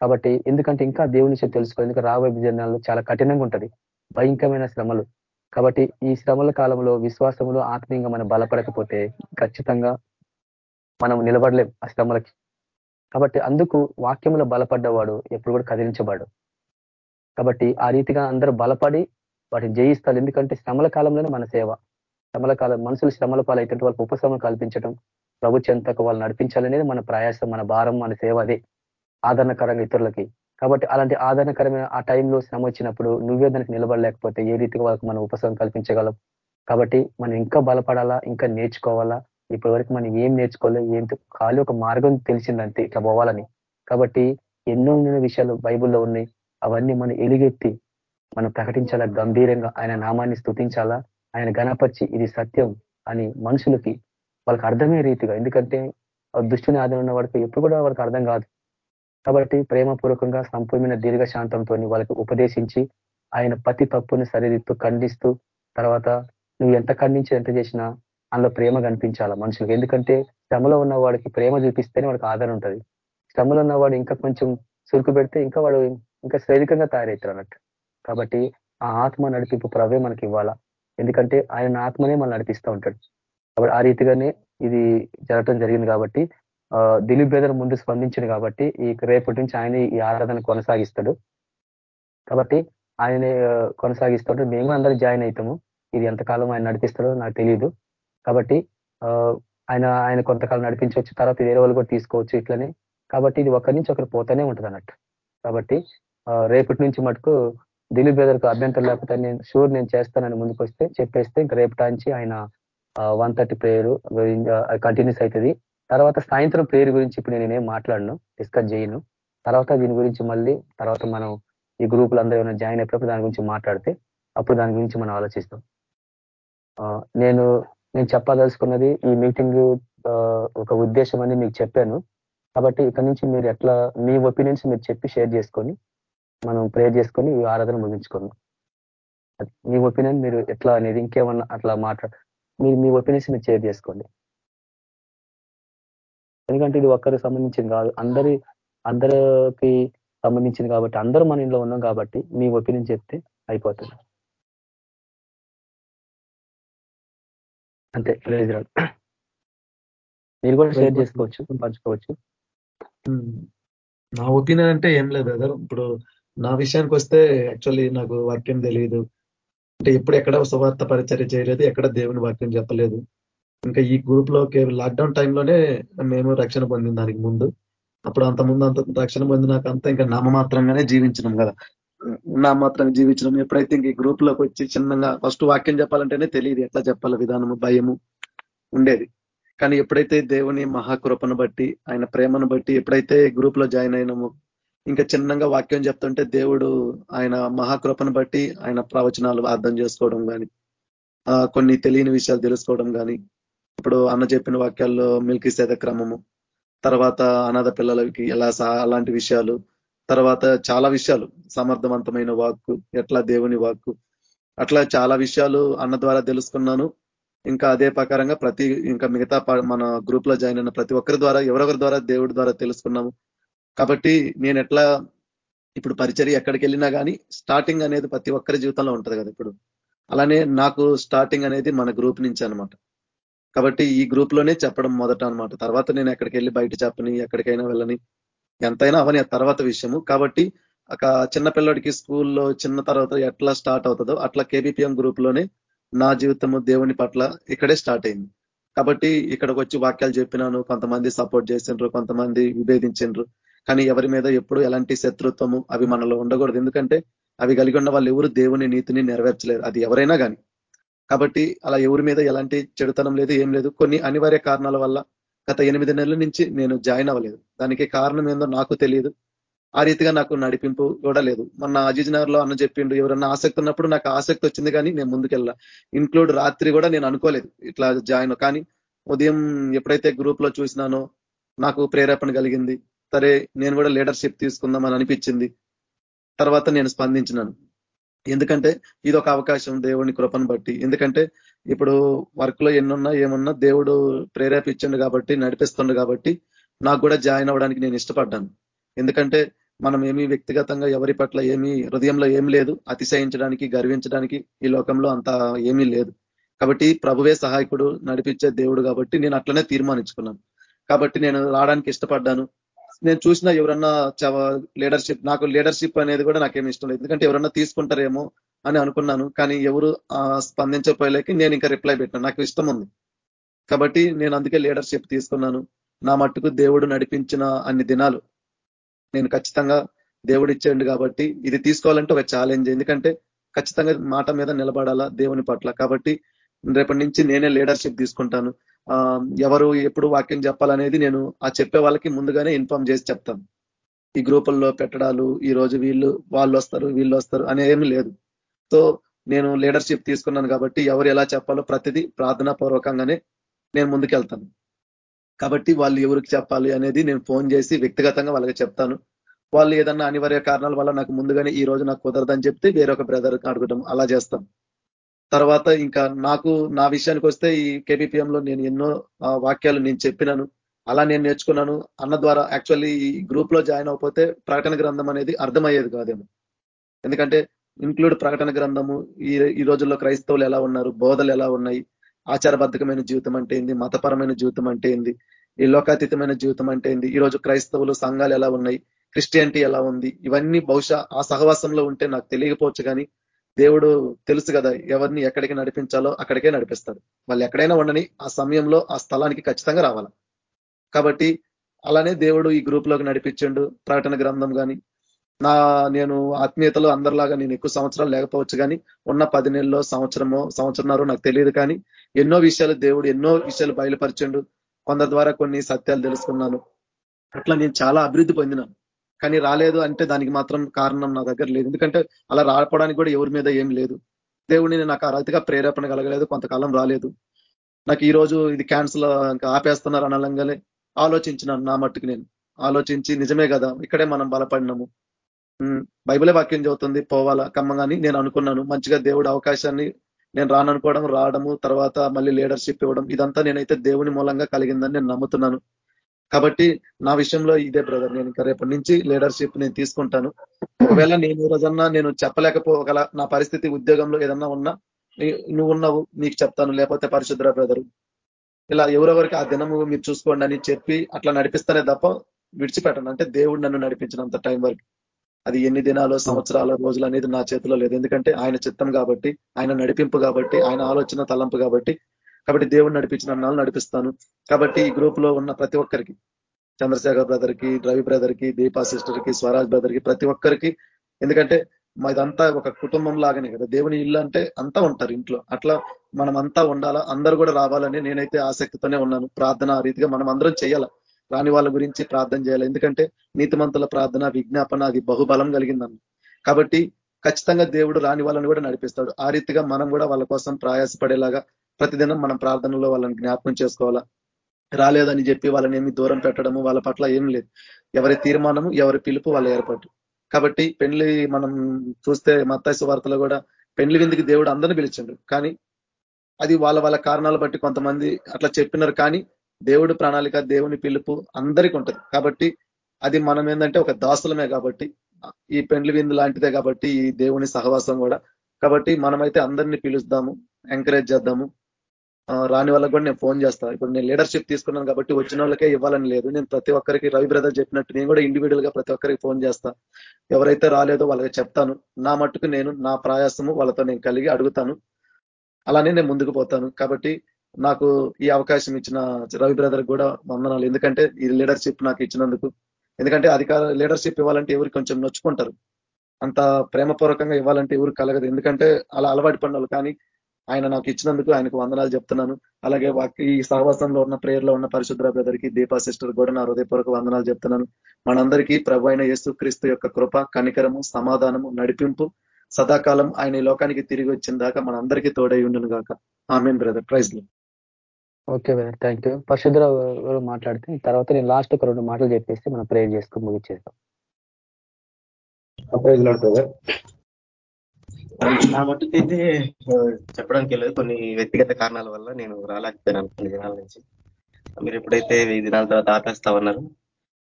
కాబట్టి ఎందుకంటే ఇంకా దేవుని విషయం తెలుసుకో ఎందుకంటే రాబోయే జనాల్లో చాలా కఠినంగా ఉంటుంది. భయంకరమైన శ్రమలు. కాబట్టి ఈ శ్రమల కాలంలో విశ్వాసములు ఆత్మీయంగా మనం బలపడకపోతే ఖచ్చితంగా మనం నిలబడలేం ఆ శ్రమలకి. కాబట్టి అందుకు వాక్యంలో బలపడ్డవాడు ఎప్పుడు కూడా కదిలించబాడు. కాబట్టి ఆ రీతిగా అందరూ బలపడి వాటిని జయిస్తారు. ఎందుకంటే శ్రమల కాలంలోనే మన సేవ. శ్రమల కాలం మనుషులు శ్రమల పాలైతే వాళ్ళకి ఉపశమనం కల్పించడం ప్రభు చెంతకు వాళ్ళు నడిపించాలనేది మన ప్రయాసం మన భారం మన సేవ అదే. ఆదరణకరంగా ఇతరులకి. కాబట్టి అలాంటి ఆదరణకరమైన ఆ టైంలో శ్రమ వచ్చినప్పుడు నువ్వే దానికి నిలబడలేకపోతే ఏ రీతిగా వాళ్ళకి మనం ఉపశమనం కల్పించగలం? కాబట్టి మనం ఇంకా బలపడాలా? ఇంకా నేర్చుకోవాలా? ఇప్పటి వరకు మనం ఏం నేర్చుకోవాలి ఏం ఖాళీ ఒక మార్గం తెలిసిందంతే ఇట్లా పోవాలని. కాబట్టి ఎన్నో విషయాలు బైబుల్లో ఉన్నాయి. అవన్నీ మనం ఎలుగెత్తి మనం ప్రకటించాలా? గంభీరంగా ఆయన నామాన్ని స్థుతించాలా ఆయన గణపరిచి ఇది సత్యం అని మనుషులకి వాళ్ళకి అర్థమయ్యే రీతిగా. ఎందుకంటే దుష్టుని ఆదరణ వాడికి ఎప్పుడు కూడా వాళ్ళకి అర్థం కాదు. కాబట్టి ప్రేమపూర్వకంగా సంపూర్ణమైన దీర్ఘశాంతంతో వాళ్ళకి ఉపదేశించి ఆయన ప్రతి తప్పుని సరిదిద్దుతూ ఖండిస్తూ తర్వాత నువ్వు ఎంత ఖండించి ఎంత చేసినా అందులో ప్రేమ కనిపించాలా మనుషులకు. ఎందుకంటే శ్రమలో ఉన్న వాడికి ప్రేమ చూపిస్తేనే వాడికి ఆదరణ ఉంటుంది. శ్రమలో ఉన్నవాడు ఇంకా కొంచెం సురుకు పెడితే ఇంకా వాడు ఇంకా శరీరంగా తయారవుతారు అన్నట్టు. కాబట్టి ఆ ఆత్మ నడిపింపు ప్రవే మనకి ఇవ్వాలా. ఎందుకంటే ఆయన ఆత్మనే మనం నడిపిస్తూ ఉంటాడు. కాబట్టి ఆ రీతిగానే ఇది జరగటం జరిగింది కాబట్టి దిలీప్ బ్రదర్ ముందు స్పందించాడు కాబట్టి ఈ రేపటి నుంచి ఆయన ఈ ఆరాధన కొనసాగిస్తాడు. కాబట్టి ఆయన కొనసాగిస్తాడు. మేము అందరూ జాయిన్ అవుతాము. ఇది ఎంతకాలం ఆయన నడిపిస్తాడో నాకు తెలియదు. కాబట్టి ఆయన ఆయన కొంతకాలం నడిపించవచ్చు. తర్వాత వేరే వాళ్ళు కూడా తీసుకోవచ్చు ఇట్లనే. కాబట్టి ఇది ఒకరి నుంచి ఒకరు పోతూనే ఉంటుంది అన్నట్టు. కాబట్టి రేపటి నుంచి మటుకు దిలీప్ బ్రదర్కు అభ్యంతరం లేకపోతే నేను షూర్ నేను చేస్తానని ముందుకు వస్తే చెప్పేస్తే ఇంకా రేపు నుంచి ఆయన వన్ థర్టీ ప్రేయర్ కంటిన్యూస్ అవుతుంది. తర్వాత సాయంత్రం ప్రేయర్ గురించి ఇప్పుడు నేనేం మాట్లాడను డిస్కస్ చేయను. తర్వాత దీని గురించి మళ్ళీ తర్వాత మనం ఈ గ్రూపులు అందరూ ఏమైనా జాయిన్ అయినప్పుడు దాని గురించి మాట్లాడితే అప్పుడు దాని గురించి మనం ఆలోచిస్తాం. నేను నేను చెప్పదలుచుకున్నది ఈ మీటింగ్ ఒక ఉద్దేశం అని మీకు చెప్పాను. కాబట్టి ఇక్కడ నుంచి మీరు ఎట్లా మీ ఒపీనియన్స్ మీరు చెప్పి షేర్ చేసుకొని మనం ప్రేర్ చేసుకొని ఈ ఆరాధన ముగించుకున్నాం మీ ఒపీనియన్ మీరు ఎట్లా అనేది ఇంకేమన్నా అట్లా మాట్లాడ మీరు మీ ఒపీనియన్స్ మీరు షేర్ చేసుకోండి. ఎందుకంటే ఇది ఒక్కరికి సంబంధించింది కాదు. అందరి అందరికి సంబంధించింది కాబట్టి అందరూ మన ఇంట్లో ఉన్నాం కాబట్టి మీ ఒపీనియన్ చెప్తే అయిపోతుంది. అంతే ప్రేజ్ మీరు కూడా షేర్ చేసుకోవచ్చు పంచుకోవచ్చు. నా ఒపీనియన్ అంటే ఏం లేదు బ్రదర్ ఇప్పుడు నా విషయానికి వస్తే యాక్చువల్లీ నాకు వాక్యం తెలియదు అంటే ఎప్పుడు ఎక్కడ సువార్త పరిచర్య చేయలేదు ఎక్కడ దేవుని వాక్యం చెప్పలేదు. ఇంకా ఈ గ్రూప్లో లాక్డౌన్ టైంలోనే మేము రక్షణ పొందిన దానికి ముందు. అప్పుడు అంత ముందు అంత రక్షణ పొందినాక అంతా ఇంకా నామమాత్రంగానే జీవించినాం కదా. నామమాత్రంగా జీవించడం ఎప్పుడైతే ఇంక ఈ గ్రూప్లోకి వచ్చి చిన్నగా ఫస్ట్ వాక్యం చెప్పాలంటేనే తెలియదు ఎట్లా చెప్పాలి విధానము భయము ఉండేది. కానీ ఎప్పుడైతే దేవుని మహాకృపను బట్టి ఆయన ప్రేమను బట్టి ఎప్పుడైతే గ్రూప్లో జాయిన్ అయినామో ఇంకా చిన్నగా వాక్యం చెప్తుంటే దేవుడు ఆయన మహాకృపను బట్టి ఆయన ప్రవచనాలు అర్థం చేసుకోవడం కానీ కొన్ని తెలియని విషయాలు తెలుసుకోవడం కానీ ఇప్పుడు అన్న చెప్పిన వాక్యాల్లో మిల్కీ సేద క్రమము తర్వాత అనాథ పిల్లలకి ఎలా అలాంటి విషయాలు తర్వాత చాలా విషయాలు సమర్థవంతమైన వాక్కు ఎట్లా దేవుని వాక్కు అట్లా చాలా విషయాలు అన్న ద్వారా తెలుసుకున్నాను. ఇంకా అదే ప్రకారంగా ప్రతి ఇంకా మిగతా మన గ్రూప్లో జాయిన్ అయిన ప్రతి ఒక్కరి ద్వారా ఎవరొకరి ద్వారా దేవుడి ద్వారా తెలుసుకున్నాము. కాబట్టి నేను ఎట్లా ఇప్పుడు పరిచర్య ఎక్కడికి వెళ్ళినా కానీ స్టార్టింగ్ అనేది ప్రతి ఒక్కరి జీవితంలో ఉంటది కదా ఇప్పుడు. అలానే నాకు స్టార్టింగ్ అనేది మన గ్రూప్ నుంచి అనమాట కాబట్టి ఈ గ్రూప్లోనే చెప్పడం మొదట అనమాట తర్వాత నేను ఎక్కడికి వెళ్ళి బయట చెప్పని ఎక్కడికైనా వెళ్ళని ఎంతైనా అవని తర్వాత విషయము. కాబట్టి ఒక చిన్న పిల్లడికి స్కూల్లో చిన్న తర్వాత ఎట్లా స్టార్ట్ అవుతుందో అట్లా కేబిపిఎం గ్రూప్లోనే నా జీవితము దేవుని పట్ల ఇక్కడే స్టార్ట్ అయింది. కాబట్టి ఇక్కడికి వచ్చి వాక్యాలు చెప్పినాను కొంతమంది సపోర్ట్ చేసిండ్రు కొంతమంది విభేదించిండ్రు. కానీ ఎవరి మీద ఎప్పుడు ఎలాంటి శత్రుత్వము అవి మనలో ఉండకూడదు. ఎందుకంటే అవి కలిగి ఉన్న వాళ్ళు ఎవరు దేవుని నీతిని నెరవేర్చలేరు. అది ఎవరైనా కానీ కాబట్టి అలా ఎవరి మీద ఎలాంటి చెడుతనం లేదు ఏం లేదు. కొన్ని అనివార్య కారణాల వల్ల గత ఎనిమిది నెలల నుంచి నేను జాయిన్ అవ్వలేదు. దానికి కారణం ఏందో నాకు తెలియదు. ఆ రీతిగా నాకు నడిపింపు కూడా లేదు. మొన్న అజీజ్ నగర్లో అన్న చెప్పిండు ఎవరన్నా ఆసక్తి ఉన్నప్పుడు నాకు ఆసక్తి వచ్చింది కానీ నేను ముందుకెళ్ళా ఇంక్లూడ్ రాత్రి కూడా నేను అనుకోలేదు ఇట్లా జాయిన్. కానీ ఉదయం ఎప్పుడైతే గ్రూప్లో చూసినానో నాకు ప్రేరేపణ కలిగింది. సరే నేను కూడా లీడర్షిప్ తీసుకుందామని అనిపించింది. తర్వాత నేను స్పందించినాను. ఎందుకంటే ఇది ఒక అవకాశం దేవుని కృపను బట్టి. ఎందుకంటే ఇప్పుడు వర్క్లో ఎన్నున్నా ఏమున్నా దేవుడు ప్రేరేపించండు కాబట్టి నడిపిస్తుండు కాబట్టి నాకు కూడా జాయిన్ అవ్వడానికి నేను ఇష్టపడ్డాను. ఎందుకంటే మనం ఏమీ వ్యక్తిగతంగా ఎవరి పట్ల ఏమీ హృదయంలో ఏం లేదు. అతిశయించడానికి గర్వించడానికి ఈ లోకంలో అంత ఏమీ లేదు. కాబట్టి ప్రభువే సహాయకుడు నడిపించే దేవుడు కాబట్టి నేను అట్లనే తీర్మానించుకున్నాను. కాబట్టి నేను రావడానికి ఇష్టపడ్డాను. నేను చూసిన ఎవరన్నా లీడర్షిప్ నాకు లీడర్షిప్ అనేది కూడా నాకేమి ఇష్టం లేదు. ఎందుకంటే ఎవరన్నా తీసుకుంటారేమో అని అనుకున్నాను. కానీ ఎవరు స్పందించకపోయలేక నేను ఇంకా రిప్లై పెట్టాను. నాకు ఇష్టం ఉంది. కాబట్టి నేను అందుకే లీడర్షిప్ తీసుకున్నాను. నా మట్టుకు దేవుడు నడిపించిన అన్ని దినాలు నేను ఖచ్చితంగా దేవుడు ఇచ్చేయండి కాబట్టి ఇది తీసుకోవాలంటే ఒక ఛాలెంజ్ ఎందుకంటే ఖచ్చితంగా మాట మీద నిలబడాలా దేవుని పట్ల. కాబట్టి రేపటి నుంచి నేనే లీడర్షిప్ తీసుకుంటాను. ఎవరు ఎప్పుడు వాక్యం చెప్పాలనేది నేను ఆ చెప్పే వాళ్ళకి ముందుగానే ఇన్ఫార్మ్ చేసి చెప్తాను. ఈ గ్రూపుల్లో పెట్టడాలు ఈ రోజు వీళ్ళు వాళ్ళు వస్తారు వీళ్ళు వస్తారు అనేమి లేదు. సో నేను లీడర్షిప్ తీసుకున్నాను కాబట్టి ఎవరు ఎలా చెప్పాలో ప్రతిదీ ప్రార్థనా పూర్వకంగానే నేను ముందుకెళ్తాను. కాబట్టి వాళ్ళు ఎవరికి చెప్పాలి అనేది నేను ఫోన్ చేసి వ్యక్తిగతంగా వాళ్ళకి చెప్తాను. వాళ్ళు ఏదన్నా అనివార్య కారణాల వల్ల నాకు ముందుగానే ఈ రోజు నాకు కుదరదని చెప్తే వేరొక బ్రదర్ అడగడం అలా చేస్తాం. తర్వాత ఇంకా నాకు నా విషయానికి వస్తే ఈ కేబిపిఎంలో నేను ఎన్నో వాక్యాలు నేను చెప్పినాను. అలా నేను నేర్చుకున్నాను. అన్న ద్వారా యాక్చువల్లీ ఈ గ్రూప్లో జాయిన్ అయిపోతే ప్రకటన గ్రంథం అనేది అర్థమయ్యేది కాదేమో. ఎందుకంటే ఇంక్లూడ్ ప్రకటన గ్రంథము ఈ ఈ రోజుల్లో క్రైస్తవులు ఎలా ఉన్నారు బోధలు ఎలా ఉన్నాయి ఆచారబద్ధకమైన జీవితం అంటే ఏంది మతపరమైన జీవితం అంటే ఏంది ఈ లోకాతీతమైన జీవితం అంటే ఏంది ఈ రోజు క్రైస్తవులు సంఘాలు ఎలా ఉన్నాయి క్రిస్టియానిటీ ఎలా ఉంది ఇవన్నీ బహుశా ఆ సహవాసంలో ఉంటే నాకు తెలియకపోవచ్చు కానీ దేవుడు తెలుసు కదా ఎవరిని ఎక్కడికి నడిపించాలో అక్కడికే నడిపిస్తాడు. వాళ్ళు ఎక్కడైనా ఉండని ఆ సమయంలో ఆ స్థలానికి ఖచ్చితంగా రావాలి? కాబట్టి అలానే దేవుడు ఈ గ్రూప్లోకి నడిపించండు ప్రకటన గ్రంథం కానీ నా నేను ఆత్మీయతలో అందరిలాగా నేను ఎక్కువ సంవత్సరాలు లేకపోవచ్చు కానీ ఉన్న పది నెలలో సంవత్సరమో సంవత్సరంలో నాకు తెలియదు కానీ ఎన్నో విషయాలు దేవుడు ఎన్నో విషయాలు బయలుపరిచండు. కొందరి ద్వారా కొన్ని సత్యాలు తెలుసుకున్నాను. అట్లా నేను చాలా అభివృద్ధి పొందినాను. కానీ రాలేదు అంటే దానికి మాత్రం కారణం నా దగ్గర లేదు. ఎందుకంటే అలా రాపడానికి కూడా ఎవరి మీద ఏం లేదు. దేవుడిని నాకు అరతిగా ప్రేరేపణ కలగలేదు కొంతకాలం రాలేదు. నాకు ఈ రోజు ఇది క్యాన్సిల్ ఇంకా ఆపేస్తున్నారు అనలంగానే ఆలోచించినాను నా మట్టుకు నేను. ఆలోచించి నిజమే కదా ఇక్కడే మనం బలపడినాము. బైబిలే వాక్యం చదువుతుంది పోవాలా కమ్మగాని నేను అనుకున్నాను. మంచిగా దేవుడు అవకాశాన్ని నేను రాననుకోవడం రావడము తర్వాత మళ్ళీ లీడర్షిప్ ఇవ్వడం ఇదంతా నేనైతే దేవుని మూలంగా కలిగిందని నేను నమ్ముతున్నాను. కాబట్టి నా విషయంలో ఇదే బ్రదర్ నేను ఇంకా రేపటి నుంచి లీడర్షిప్ నేను తీసుకుంటాను. ఒకవేళ నేను ఈ రోజన్నా నేను చెప్పలేకపోగల నా పరిస్థితి ఉద్యోగంలో ఏదన్నా ఉన్నా నువ్వు ఉన్నావు నీకు చెప్తాను. లేకపోతే పరిశుద్ర బ్రదరు ఇలా ఎవరెవరికి ఆ దినము మీరు చూసుకోండి అని చెప్పి అట్లా నడిపిస్తానే తప్ప విడిచిపెట్టను. అంటే దేవుడు నన్ను నడిపించినంత టైం వరకు. అది ఎన్ని దినాలు సంవత్సరాల రోజులు అనేది నా చేతిలో లేదు. ఎందుకంటే ఆయన చిత్తం కాబట్టి ఆయన నడిపింపు కాబట్టి ఆయన ఆలోచన తలంపు కాబట్టి కాబట్టి దేవుడు నడిపించిన అన్నాలు నడిపిస్తాను. కాబట్టి ఈ గ్రూప్లో ఉన్న ప్రతి ఒక్కరికి చంద్రశేఖర్ బ్రదర్కి రవి బ్రదర్కి దీపా సిస్టర్కి స్వరాజ్ బ్రదర్కి ప్రతి ఒక్కరికి ఎందుకంటే ఇదంతా ఒక కుటుంబం లాగానే కదా. దేవుని ఇల్లు అంటే అంతా ఉంటారు ఇంట్లో. అట్లా మనం అంతా ఉండాలా? అందరూ కూడా రావాలని నేనైతే ఆసక్తితోనే ఉన్నాను. ప్రార్థన రీతిగా మనం అందరం చేయాల? రాని వాళ్ళ గురించి ప్రార్థన చేయాలి? ఎందుకంటే నీతిమంతుల ప్రార్థన విజ్ఞాపన అది బహుబలం కలిగిందన్న కాబట్టి ఖచ్చితంగా దేవుడు రాని వాళ్ళని కూడా నడిపిస్తాడు. ఆ రీతిగా మనం కూడా వాళ్ళ కోసం ప్రయాసపడేలాగా ప్రతిదినం మనం ప్రార్థనలో వాళ్ళని జ్ఞాపకం చేసుకోవాలా? రాలేదని చెప్పి వాళ్ళని ఏమి దూరం పెట్టడము వాళ్ళ పట్ల ఏం లేదు. ఎవరి తీర్మానము ఎవరి పిలుపు వాళ్ళ ఏర్పాటు. కాబట్టి పెళ్ళి మనం చూస్తే మత్తాయి వార్తలో కూడా పెళ్ళి విందుకి దేవుడు అందరిని పిలిచిండు. కానీ అది వాళ్ళ వాళ్ళ కారణాలు బట్టి కొంతమంది అట్లా చెప్పినారు. కానీ దేవుడు ప్రణాళిక దేవుని పిలుపు అందరికీ ఉంటుంది. కాబట్టి అది మనం ఏంటంటే ఒక దాసులమే కాబట్టి ఈ పెండ్లి విందు లాంటిదే కాబట్టి ఈ దేవుని సహవాసం కూడా. కాబట్టి మనమైతే అందరినీ పిలుస్తాము ఎంకరేజ్ చేద్దాము. రాని వాళ్ళకి కూడా నేను ఫోన్ చేస్తాను ఇప్పుడు నేను లీడర్షిప్ తీసుకున్నాను కాబట్టి వచ్చిన వాళ్ళకే ఇవ్వాలని లేదు. నేను ప్రతి ఒక్కరికి రవి బ్రదర్ చెప్పినట్టు నేను కూడా ఇండివిజువల్గా ప్రతి ఒక్కరికి ఫోన్ చేస్తా. ఎవరైతే రాలేదో వాళ్ళకి చెప్తాను. నా మట్టుకు నేను నా ప్రయాసము వాళ్ళతో నేను కలిగి అడుగుతాను. అలానే నేను ముందుకు పోతాను. కాబట్టి నాకు ఈ అవకాశం ఇచ్చిన రవి బ్రదర్ కూడా వందనాలు. ఎందుకంటే ఈ లీడర్షిప్ నాకు ఇచ్చినందుకు. ఎందుకంటే అధికార లీడర్షిప్ ఇవ్వాలంటే ఎవరు కొంచెం నొచ్చుకుంటారు. అంత ప్రేమపూర్వకంగా ఇవ్వాలంటే ఎవరు కలగదు. ఎందుకంటే అలా అలవాటు పడిన కానీ ఆయన నాకు ఇచ్చినందుకు ఆయనకు వందనాలు చెప్తున్నాను. అలాగే ఈ సహవాసంలో ఉన్న ప్రేయర్లో ఉన్న పరిశుద్ర బ్రదర్కి దీపా సిస్టర్ కూడా నా హృదయపూర్వక వందనాలు చెప్తున్నాను. మనందరికీ ప్రభు అయిన యేసు క్రీస్తు యొక్క కృప కనికరము సమాధానము నడిపింపు సదాకాలం ఆయన లోకానికి తిరిగి వచ్చిన దాకా మనందరికీ తోడై ఉండును గాక. Amen brother. Praise okay brother. Thank you. పరిశుద్ర మాట్లాడితే తర్వాత నేను లాస్ట్ ఒక రెండు మాటలు చెప్పేసి మనం ప్రేయర్ చేసుకుని ముగిచ్చేస్తాం బ్రదర్. నా మట్టుకైతే చెప్పడానికి వెళ్ళదు కొన్ని వ్యక్తిగత కారణాల వల్ల నేను రాలేకపోయినాను కొన్ని దినాల నుంచి. మీరు ఎప్పుడైతే వెయ్యి దినాల తర్వాత ఆపేస్తా ఉన్నారు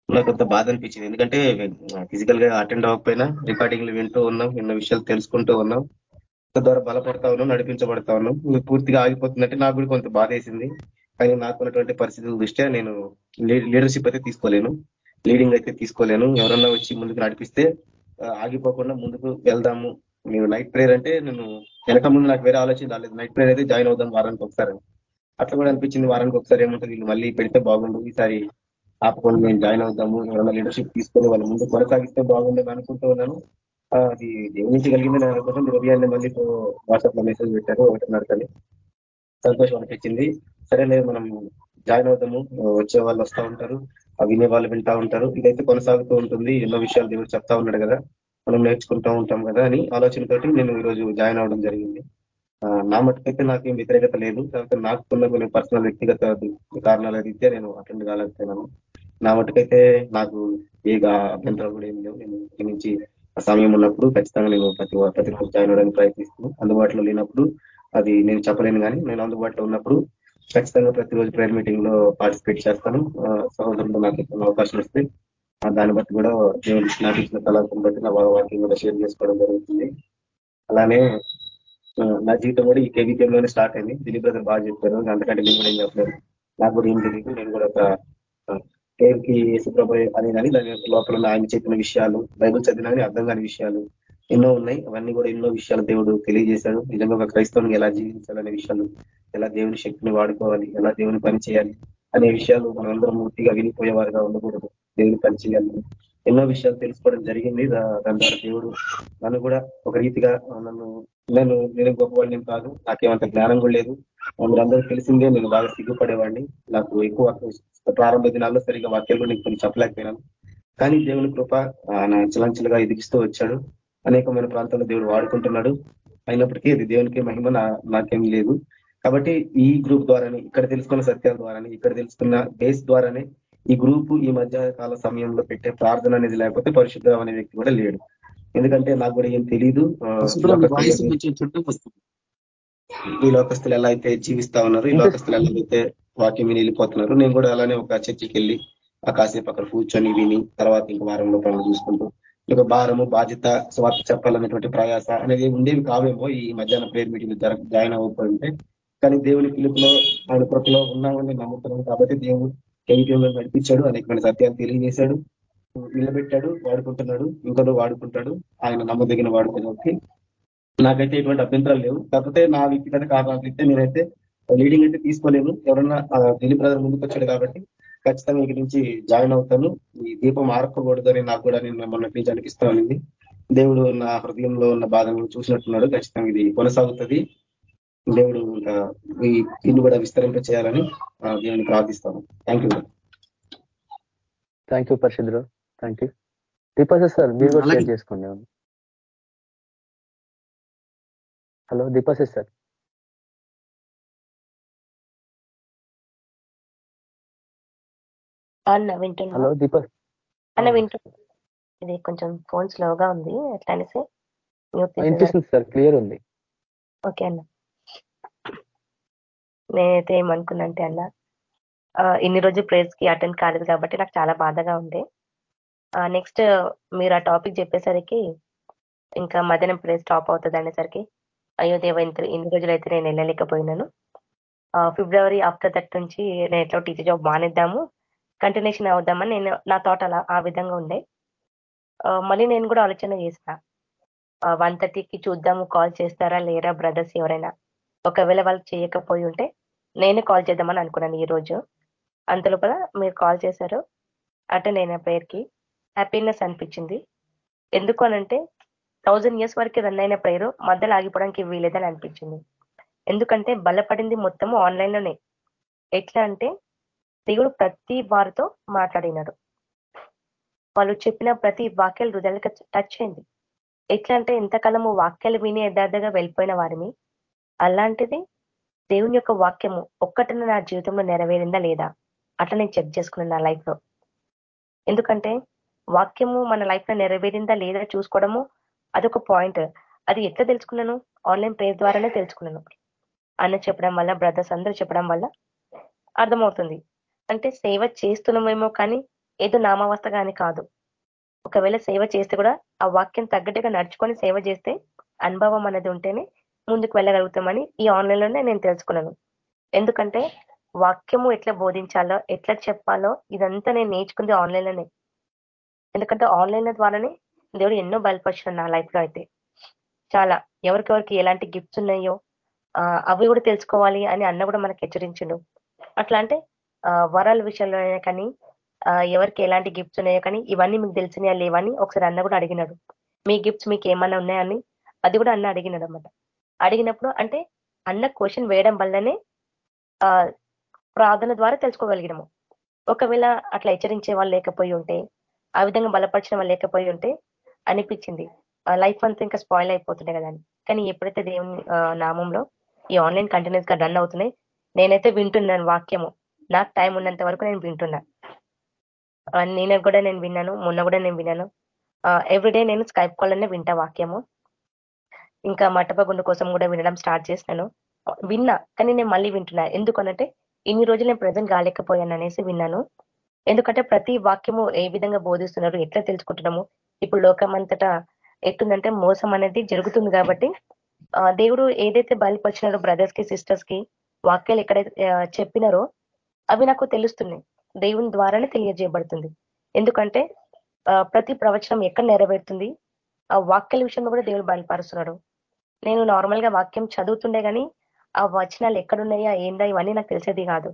నాకు కొంత బాధ అనిపించింది. ఎందుకంటే ఫిజికల్గా అటెండ్ అవ్వకపోయినా రికార్డింగ్లు వింటూ ఉన్నాం ఎన్నో విషయాలు తెలుసుకుంటూ ఉన్నాం. ద్వారా బలపడతా ఉన్నాం నడిపించబడతా ఉన్నాం. పూర్తిగా ఆగిపోతుందంటే నాకు కూడా కొంత బాధ వేసింది. కానీ నాకున్నటువంటి పరిస్థితుల దృష్ట్యా నేను లీడర్షిప్ అయితే తీసుకోలేను. లీడింగ్ అయితే తీసుకోలేను. ఎవరన్నా వచ్చి ముందుకు నడిపిస్తే ఆగిపోకుండా ముందుకు వెళ్దాము నేను నైట్ ప్రేయర్ అంటే నేను వెనక ముందు నాకు వేరే ఆలోచన రాలేదు. నైట్ ప్రేయర్ అయితే జాయిన్ అవుదాం వారానికి ఒకసారి అట్లా కూడా అనిపించింది వారానికి ఒకసారి ఏముంటుంది? వీళ్ళు మళ్ళీ పెడితే బాగుండు. ఈసారి ఆపకుండా మేము జాయిన్ అవుతాము. ఎవరైనా లీడర్షిప్ తీసుకొని వాళ్ళ ముందు కొనసాగిస్తే బాగుండేది అనుకుంటూ ఉన్నాను. అది దేవుడి నుంచి కలిగింది. నేను అనుకుంటాను ఉదయాన్నే మళ్ళీ వాట్సాప్లో మెసేజ్ పెట్టారు. ఒకటిన్నర కానీ. సంతోషం అనిపించింది. సరే లేదు మనం జాయిన్ అవుతాము వచ్చే వాళ్ళు వస్తూ ఉంటారు. వినే వాళ్ళు వింటూ ఉంటారు. ఇదైతే కొనసాగుతూ ఉంటుంది. ఎన్నో విషయాలు దేవుడు చెప్తా ఉన్నాడు కదా. మనం నేర్చుకుంటూ ఉంటాం కదా అని ఆలోచనతోటి నేను ఈరోజు జాయిన్ అవడం జరిగింది. నా మటుకైతే నాకేం వ్యతిరేకత లేదు. కాకపోతే నాకున్న కొన్ని పర్సనల్ వ్యక్తిగత కారణాల రీత్యా నేను అటెండ్ కాలేకపోయినాను. నా మటుకైతే నాకు ఏ అభ్యంతరం కూడా ఏమి లేవు. నేను నుంచి సమయం ఉన్నప్పుడు ఖచ్చితంగా నేను ప్రతి ప్రతి రోజు జాయిన్ అవడానికి ప్రయత్నిస్తున్నాను అందుబాటులో లేనప్పుడు అది నేను చెప్పలేను కానీ నేను అందుబాటులో ఉన్నప్పుడు ఖచ్చితంగా ప్రతిరోజు ప్రేయర్ మీటింగ్లో పార్టిసిపేట్ చేస్తాను. సహోదరులు నాకు అవకాశం ఇస్తే దాన్ని బట్టి కూడా దేవుడు నాకు ఇచ్చిన బట్టి నా వాక్యం కూడా షేర్ చేసుకోవడం జరుగుతుంది. అలానే నా జీవితం కూడా ఈ కేవీకేలోనే స్టార్ట్ అయింది. దిలీప్ బ్రదర్ బాగా చెప్పారు. అంతకంటే నేను కూడా ఏం చెప్పలేదు. నాకు కూడా ఏం తెలియదు నేను కూడా ఒక పేరుకి యేసుప్రభ అని కానీ దాని లోపల ఆయన చెప్పిన విషయాలు బైబుల్ చదివిన అర్థం కాని విషయాలు ఎన్నో ఉన్నాయి. అవన్నీ కూడా ఎన్నో విషయాలు దేవుడు తెలియజేశాడు. నిజంగా ఒక క్రైస్తవుని ఎలా జీవించాలనే విషయాలు ఎలా దేవుని శక్తిని వాడుకోవాలి ఎలా దేవుని పని చేయాలి అనే విషయాలు మనందరం మూర్తిగా వినిపోయేవారుగా ఉండకూడదు. దేవుని పని ఎన్నో విషయాలు తెలుసుకోవడం జరిగింది. దాని ద్వారా దేవుడు నన్ను కూడా ఒక రీతిగా నన్ను నేను నేను గొప్పవాడిని కాదు. నాకేమంత జ్ఞానం కూడా లేదు. అందరూ తెలిసిందే నేను బాగా సిగ్గుపడేవాడిని. నాకు ఎక్కువ ప్రారంభ దినాల్లో సరిగ్గా వాక్యాలు కూడా నేను కొన్ని చెప్పలేకపోయినాను. కానీ దేవుని కృప ఆయన చలంచలుగా ఎదిగిస్తూ వచ్చాడు. అనేకమైన ప్రాంతాల్లో దేవుడు వాడుకుంటున్నాడు. అయినప్పటికీ ఇది దేవునికి మహిమ నాకేం లేదు. కాబట్టి ఈ గ్రూప్ ద్వారానే ఇక్కడ తెలుసుకున్న సత్యాల ద్వారానే ఇక్కడ తెలుసుకున్న బేస్ ద్వారానే ఈ గ్రూప్ ఈ మధ్య కాల సమయంలో పెట్టే ప్రార్థన అనేది లేకపోతే పరిశుద్ధం అనే వ్యక్తి కూడా లేడు. ఎందుకంటే నాకు కూడా ఏం తెలియదు ఈ లోకస్తులు ఎలా అయితే జీవిస్తా ఉన్నారు ఈ లోకస్తులు ఎలా అయితే వాక్యం విని వెళ్ళిపోతున్నారు నేను కూడా అలానే ఒక చర్చికి వెళ్ళి ఆ కాసేపు అక్కడ కూర్చొని విని తర్వాత ఇంక వారంలో పనులు చూసుకుంటూ ఇక భారము బాధ్యత స్వార్థ చెప్పాలనేటువంటి ప్రయాస అనేది ఉండేవి కావేమో ఈ మధ్యాహ్న ప్రేయర్ మీటింగ్ జాయిన్ అవ్వకపోయింటే కానీ దేవుని పిలుపులో ఆయన కృపలో ఉన్నామని నమ్ముతున్నాం కాబట్టి దేవుడు కెవిటీలో నడిపించాడు అనేకమైన సత్యాన్ని తెలియజేశాడు నిలబెట్టాడు వాడుకుంటున్నాడు ఇంకొకరు వాడుకుంటాడు ఆయన నమ్మదగిన వాడుకోవడానికి నాకైతే ఎటువంటి అభ్యంతరాలు లేవు. కాకపోతే నా వ్యక్తిగత కారణాలు అయితే నేనైతే లీడింగ్ అయితే తీసుకోలేను. ఎవరన్నా దిలీప్ బ్రదర్ ముందుకు వచ్చాడు కాబట్టి ఖచ్చితంగా ఇక్కడి నుంచి జాయిన్ అవుతాను. ఈ దీపం ఆరపకూడదని నాకు కూడా నేను మొన్న నుంచి అనిపిస్తా దేవుడు నా హృదయంలో ఉన్న బాధను చూసినట్టున్నాడు. ఖచ్చితంగా ఇది కొనసాగుతుంది. దేవుడు ఈ ఇల్లు కూడా విస్తరింప చేయాలని దేవుని ప్రార్థిస్తాను థ్యాంక్ యూ థ్యాంక్ యూ పరిశుద్ధులు థ్యాంక్ యూ దీపాస సార్ మీరు కూడా షేర్ చేసుకోండి. Hello Deepas sir. Hello Deepa అన్న వింటున్నా ఇది కొంచెం ఫోన్ స్లోగా ఉంది. ఎట్లా అనేసి వినిపిస్తుంది సార్ క్లియర్ ఉంది. ఓకే అన్న. నేనైతే ఏమనుకున్నంటే అన్న ఇన్ని రోజు ప్లేస్కి అటెండ్ కాలేదు కాబట్టి నాకు చాలా బాధగా ఉంది నెక్స్ట్ మీరు ఆ టాపిక్ చెప్పేసరికి ఇంకా మధ్యాహ్నం ప్లేస్ స్టాప్ అవుతుంది అనేసరికి అయ్యో దేవ ఇంత ఇన్ని రోజులు అయితే నేను వెళ్ళలేకపోయినాను. ఫిబ్రవరి ఆఫ్టర్ దట్ నుంచి నేను ఎట్లా టీచర్ జాబ్ మానేద్దాము కంటిన్యూషన్ అవుద్దామని నేను నా థాట్ అలా ఆ విధంగా ఉండే. మళ్ళీ నేను కూడా ఆలోచన చేసిన. వన్ థర్టీకి చూద్దాము కాల్ చేస్తారా లేరా బ్రదర్స్ ఎవరైనా? ఒకవేళ వాళ్ళు చేయకపోయి ఉంటే నేనే కాల్ చేద్దామని అనుకున్నాను ఈ రోజు. అంతలోపల మీరు కాల్ చేశారు. అటెండ్ అయిన ప్రేయర్కి హ్యాపీనెస్ అనిపించింది. ఎందుకు అనంటే థౌజండ్ ఇయర్స్ వరకు రన్ అయిన ప్రేయర్ మధ్యలో ఆగిపోవడానికి వీలేదని అనిపించింది. ఎందుకంటే బలపడింది మొత్తము ఆన్లైన్లోనే ఎట్లా అంటే దేవుడు ప్రతి వారితో మాట్లాడినాడు. వాళ్ళు చెప్పిన ప్రతి వాక్యాలు హృదయాలకు టచ్ అయింది. ఎట్లా అంటే ఎంతకాలము వాక్యాలు విని యథార్థగా వెళ్ళిపోయిన వారిని. అలాంటిది దేవుని యొక్క వాక్యము ఒక్కటన నా జీవితంలో నెరవేరిందా లేదా? అట్లా నేను చెక్ చేసుకున్నాను నా లైఫ్లో ఎందుకంటే వాక్యము మన లైఫ్లో నెరవేరిందా లేదా చూసుకోవడము అదొక పాయింట్. అది ఎట్లా తెలుసుకున్నాను? ఆన్లైన్ ప్రేయర్ ద్వారానే తెలుసుకున్నాను. అన్న చెప్పడం వల్ల బ్రదర్స్ అందరూ చెప్పడం వల్ల అర్థమవుతుంది. అంటే సేవ చేస్తున్నామేమో కానీ ఏదో నామావస్థ కానీ కాదు. ఒకవేళ సేవ చేస్తే కూడా ఆ వాక్యం తగ్గట్టుగా నడుచుకొని సేవ చేస్తే అనుభవం అనేది ఉంటేనే ముందుకు వెళ్ళగలుగుతామని ఈ ఆన్లైన్లోనే నేను తెలుసుకున్నాను. ఎందుకంటే వాక్యము ఎట్లా బోధించాలో ఎట్లా చెప్పాలో ఇదంతా నేను నేర్చుకుంది ఆన్లైన్లోనే. ఎందుకంటే ఆన్లైన్ ద్వారానే దేవుడు ఎన్నో బయలుపరిచిన నా లైఫ్లో అయితే. చాలా. ఎవరికెవరికి ఎలాంటి గిఫ్ట్స్ ఉన్నాయో అవి కూడా తెలుసుకోవాలి అని అన్న కూడా మనకు హెచ్చరించిండు. అట్లా అంటే వరాల విషయంలోనే కానీ ఎవరికి ఎలాంటి గిఫ్ట్స్ ఉన్నాయో కానీ ఇవన్నీ మీకు తెలిసినాయా లేవని ఒకసారి అన్న కూడా అడిగినాడు. మీ గిఫ్ట్స్ మీకు ఏమన్నా ఉన్నాయని అది కూడా అన్న అడిగినాడు అనమాట అడిగినప్పుడు అంటే అన్న క్వశ్చన్ వేయడం వల్లనే ప్రార్థన ద్వారా తెలుసుకోగలిగినాము. ఒకవేళ అట్లా హెచ్చరించే వాళ్ళు లేకపోయి ఉంటే ఆ విధంగా బలపరిచిన వాళ్ళు లేకపోయి ఉంటే అనిపించింది. లైఫ్ అంతా ఇంకా స్పాయిల్ అయిపోతుండే కదా కానీ ఎప్పుడైతే దేవుని నామంలో ఈ ఆన్లైన్ కంటెంట్స్గా రన్ అవుతున్నాయి నేనైతే వింటున్నాను వాక్యము. నాకు టైం ఉన్నంత వరకు నేను వింటున్నా. నేను కూడా నేను విన్నాను మొన్న కూడా నేను విన్నాను. ఎవ్రీడే నేను స్కైప్ కాల్లోనే వింటా వాక్యము. ఇంకా మట్టపగుండు కోసం కూడా వినడం స్టార్ట్ చేసినాను. విన్నా కానీ నేను మళ్ళీ వింటున్నా. ఎందుకనంటే ఇన్ని రోజులు నేను ప్రజెంట్ కాలేకపోయాను అనేసి విన్నాను. ఎందుకంటే ప్రతి వాక్యము ఏ విధంగా బోధిస్తున్నారు ఎట్లా తెలుసుకుంటున్నాము ఇప్పుడు లోకమంతటా ఎట్టుందంటే మోసం అనేది జరుగుతుంది కాబట్టి దేవుడు ఏదైతే బయలుపరిచినారో బ్రదర్స్కి సిస్టర్స్కి వాక్యాలు ఎక్కడైతే చెప్పినారో అవి నాకు తెలుస్తున్నాయి. దేవుని ద్వారానే తెలియజేయబడుతుంది. ఎందుకంటే ప్రతి ప్రవచనం ఎక్కడ నెరవేరుతుంది? ఆ వాక్యాల విషయంలో కూడా దేవుడు బయలుపరుస్తున్నాడు. నేను నార్మల్గా వాక్యం చదువుతుండే కానీ ఆ వచనాలు ఎక్కడున్నాయా ఏందా ఇవన్నీ నాకు తెలిసేది కాదు.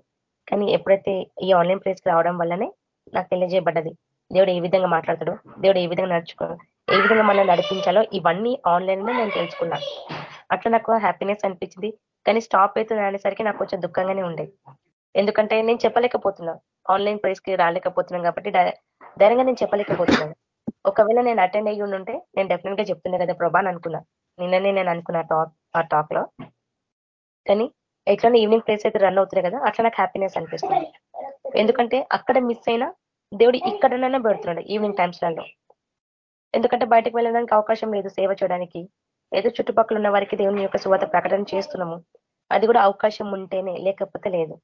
కానీ ఎప్పుడైతే ఈ ఆన్లైన్ ప్లేస్కి రావడం వల్లనే నాకు తెలియజేయబడ్డది. దేవుడు ఏ విధంగా మాట్లాడతాడు దేవుడు ఏ విధంగా నడుచుకో ఏ విధంగా మనం నడిపించాలో ఇవన్నీ ఆన్లైన్లో నేను తెలుసుకున్నాను. అట్లా నాకు హ్యాపీనెస్ అనిపించింది. కానీ స్టాప్ అవుతుంది అనేసరికి నాకు కొంచెం దుఃఖంగానే ఉండేది ఎందుకంటే నేను చెప్పలేకపోతున్నాను ఆన్లైన్ ప్రైస్కి రాలేకపోతున్నాను కాబట్టి ధైర్యంగా నేను చెప్పలేకపోతున్నాను. ఒకవేళ నేను అటెండ్ అయ్యి ఉంటే నేను డెఫినెట్గా చెప్తున్నా కదా ప్రభా అనుకున్నా. నిన్ననే నేను అనుకున్నా టాక్ ఆ టాక్లో కానీ ఎట్లా ఈవినింగ్ ప్లేస్ అయితే రన్ అవుతున్నాయి కదా అట్లా నాకు హ్యాపీనెస్ అనిపిస్తుంది. ఎందుకంటే అక్కడ మిస్ అయినా దేవుడు ఇక్కడనైనా పెడుతున్నాడు ఈవినింగ్ టైమ్స్లలో. ఎందుకంటే బయటకు వెళ్ళడానికి అవకాశం లేదు సేవ చేయడానికి. ఏదో చుట్టుపక్కల ఉన్న వారికి దేవుని యొక్క శువత ప్రకటన చేస్తున్నాము. అది కూడా అవకాశం ఉంటేనే లేకపోతే లేదు.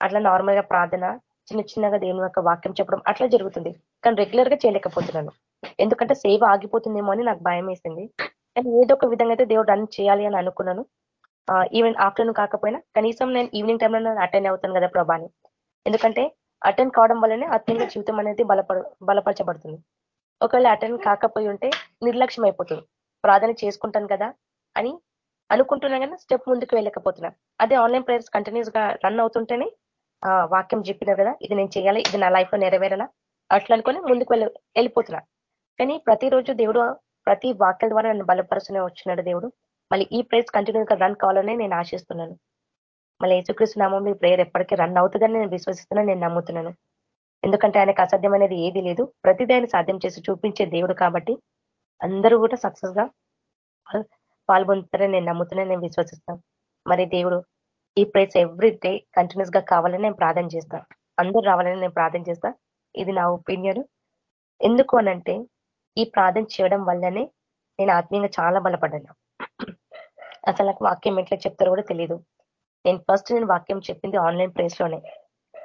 అట్లా నార్మల్గా ప్రార్థన చిన్న చిన్నగా దేవుని యొక్క వాక్యం చెప్పడం అట్లా జరుగుతుంది. కానీ రెగ్యులర్గా చేయలేకపోతున్నాను. ఎందుకంటే సేవ ఆగిపోతుందేమో అని నాకు భయం వేసింది కానీ ఏదో ఒక విధంగా అయితే దేవుడు రన్ చేయాలి అని అనుకున్నాను. ఈవెన్ ఆఫ్టర్నూన్ కాకపోయినా కనీసం నేను ఈవినింగ్ టైంలో అటెండ్ అవుతాను కదా ప్రభాని. ఎందుకంటే అటెండ్ కావడం వల్లనే ఆత్మీయ జీవితం అనేది బలపడ బలపరచబడుతుంది. ఒకవేళ అటెండ్ కాకపోయి ఉంటే నిర్లక్ష్యం అయిపోతుంది. ప్రార్థన చేసుకుంటాను కదా అని అనుకుంటున్నా కానీ స్టెప్ ముందుకు వెళ్ళకపోతున్నా. అదే ఆన్లైన్ ప్రేయర్స్ కంటిన్యూస్గా రన్ అవుతుంటేనే వాక్యం చెప్పినారు కదా ఇది నేను చేయాలి ఇది నా లైఫ్లో నెరవేరాలా? అట్లా అనుకొని ముందుకు వెళ్ళి వెళ్ళిపోతున్నా. కానీ ప్రతిరోజు దేవుడు ప్రతి వాక్యం ద్వారా నన్ను బలపరుస్తూనే వచ్చినాడు దేవుడు. మళ్ళీ ఈ ప్రేస్ కంటిన్యూగా గా రన్ కావాలని నేను ఆశిస్తున్నాను. మళ్ళీ యేసుకృష్ణ నామం ఈ ప్రేయర్ ఎప్పటికీ రన్ అవుతుందని నేను విశ్వసిస్తున్నాను నేను నమ్ముతున్నాను. ఎందుకంటే ఆయనకు అసాధ్యమైనది ఏది లేదు. ప్రతిదీ ఆయన సాధ్యం చేసి చూపించే దేవుడు కాబట్టి అందరూ కూడా సక్సెస్గా పాల్గొంటారని నేను నమ్ముతున్నాను నేను విశ్వసిస్తాను. మరి దేవుడు ఈ ప్రేస్ ఎవ్రీ డే కంటిన్యూస్గా కావాలని నేను ప్రార్థన చేస్తాను అందరూ రావాలని నేను ప్రార్థన చేస్తా. ఇది నా ఒపీనియన్ ఎందుకు అనంటే ఈ ప్రార్థన చేయడం వల్లనే నేను ఆత్మీయంగా చాలా బలపడ్డాను. అసలు నాకు వాక్యం ఎట్లా చెప్తారో కూడా తెలియదు నేను ఫస్ట్ నేను వాక్యం చెప్పింది ఆన్లైన్ ప్లేస్లోనే.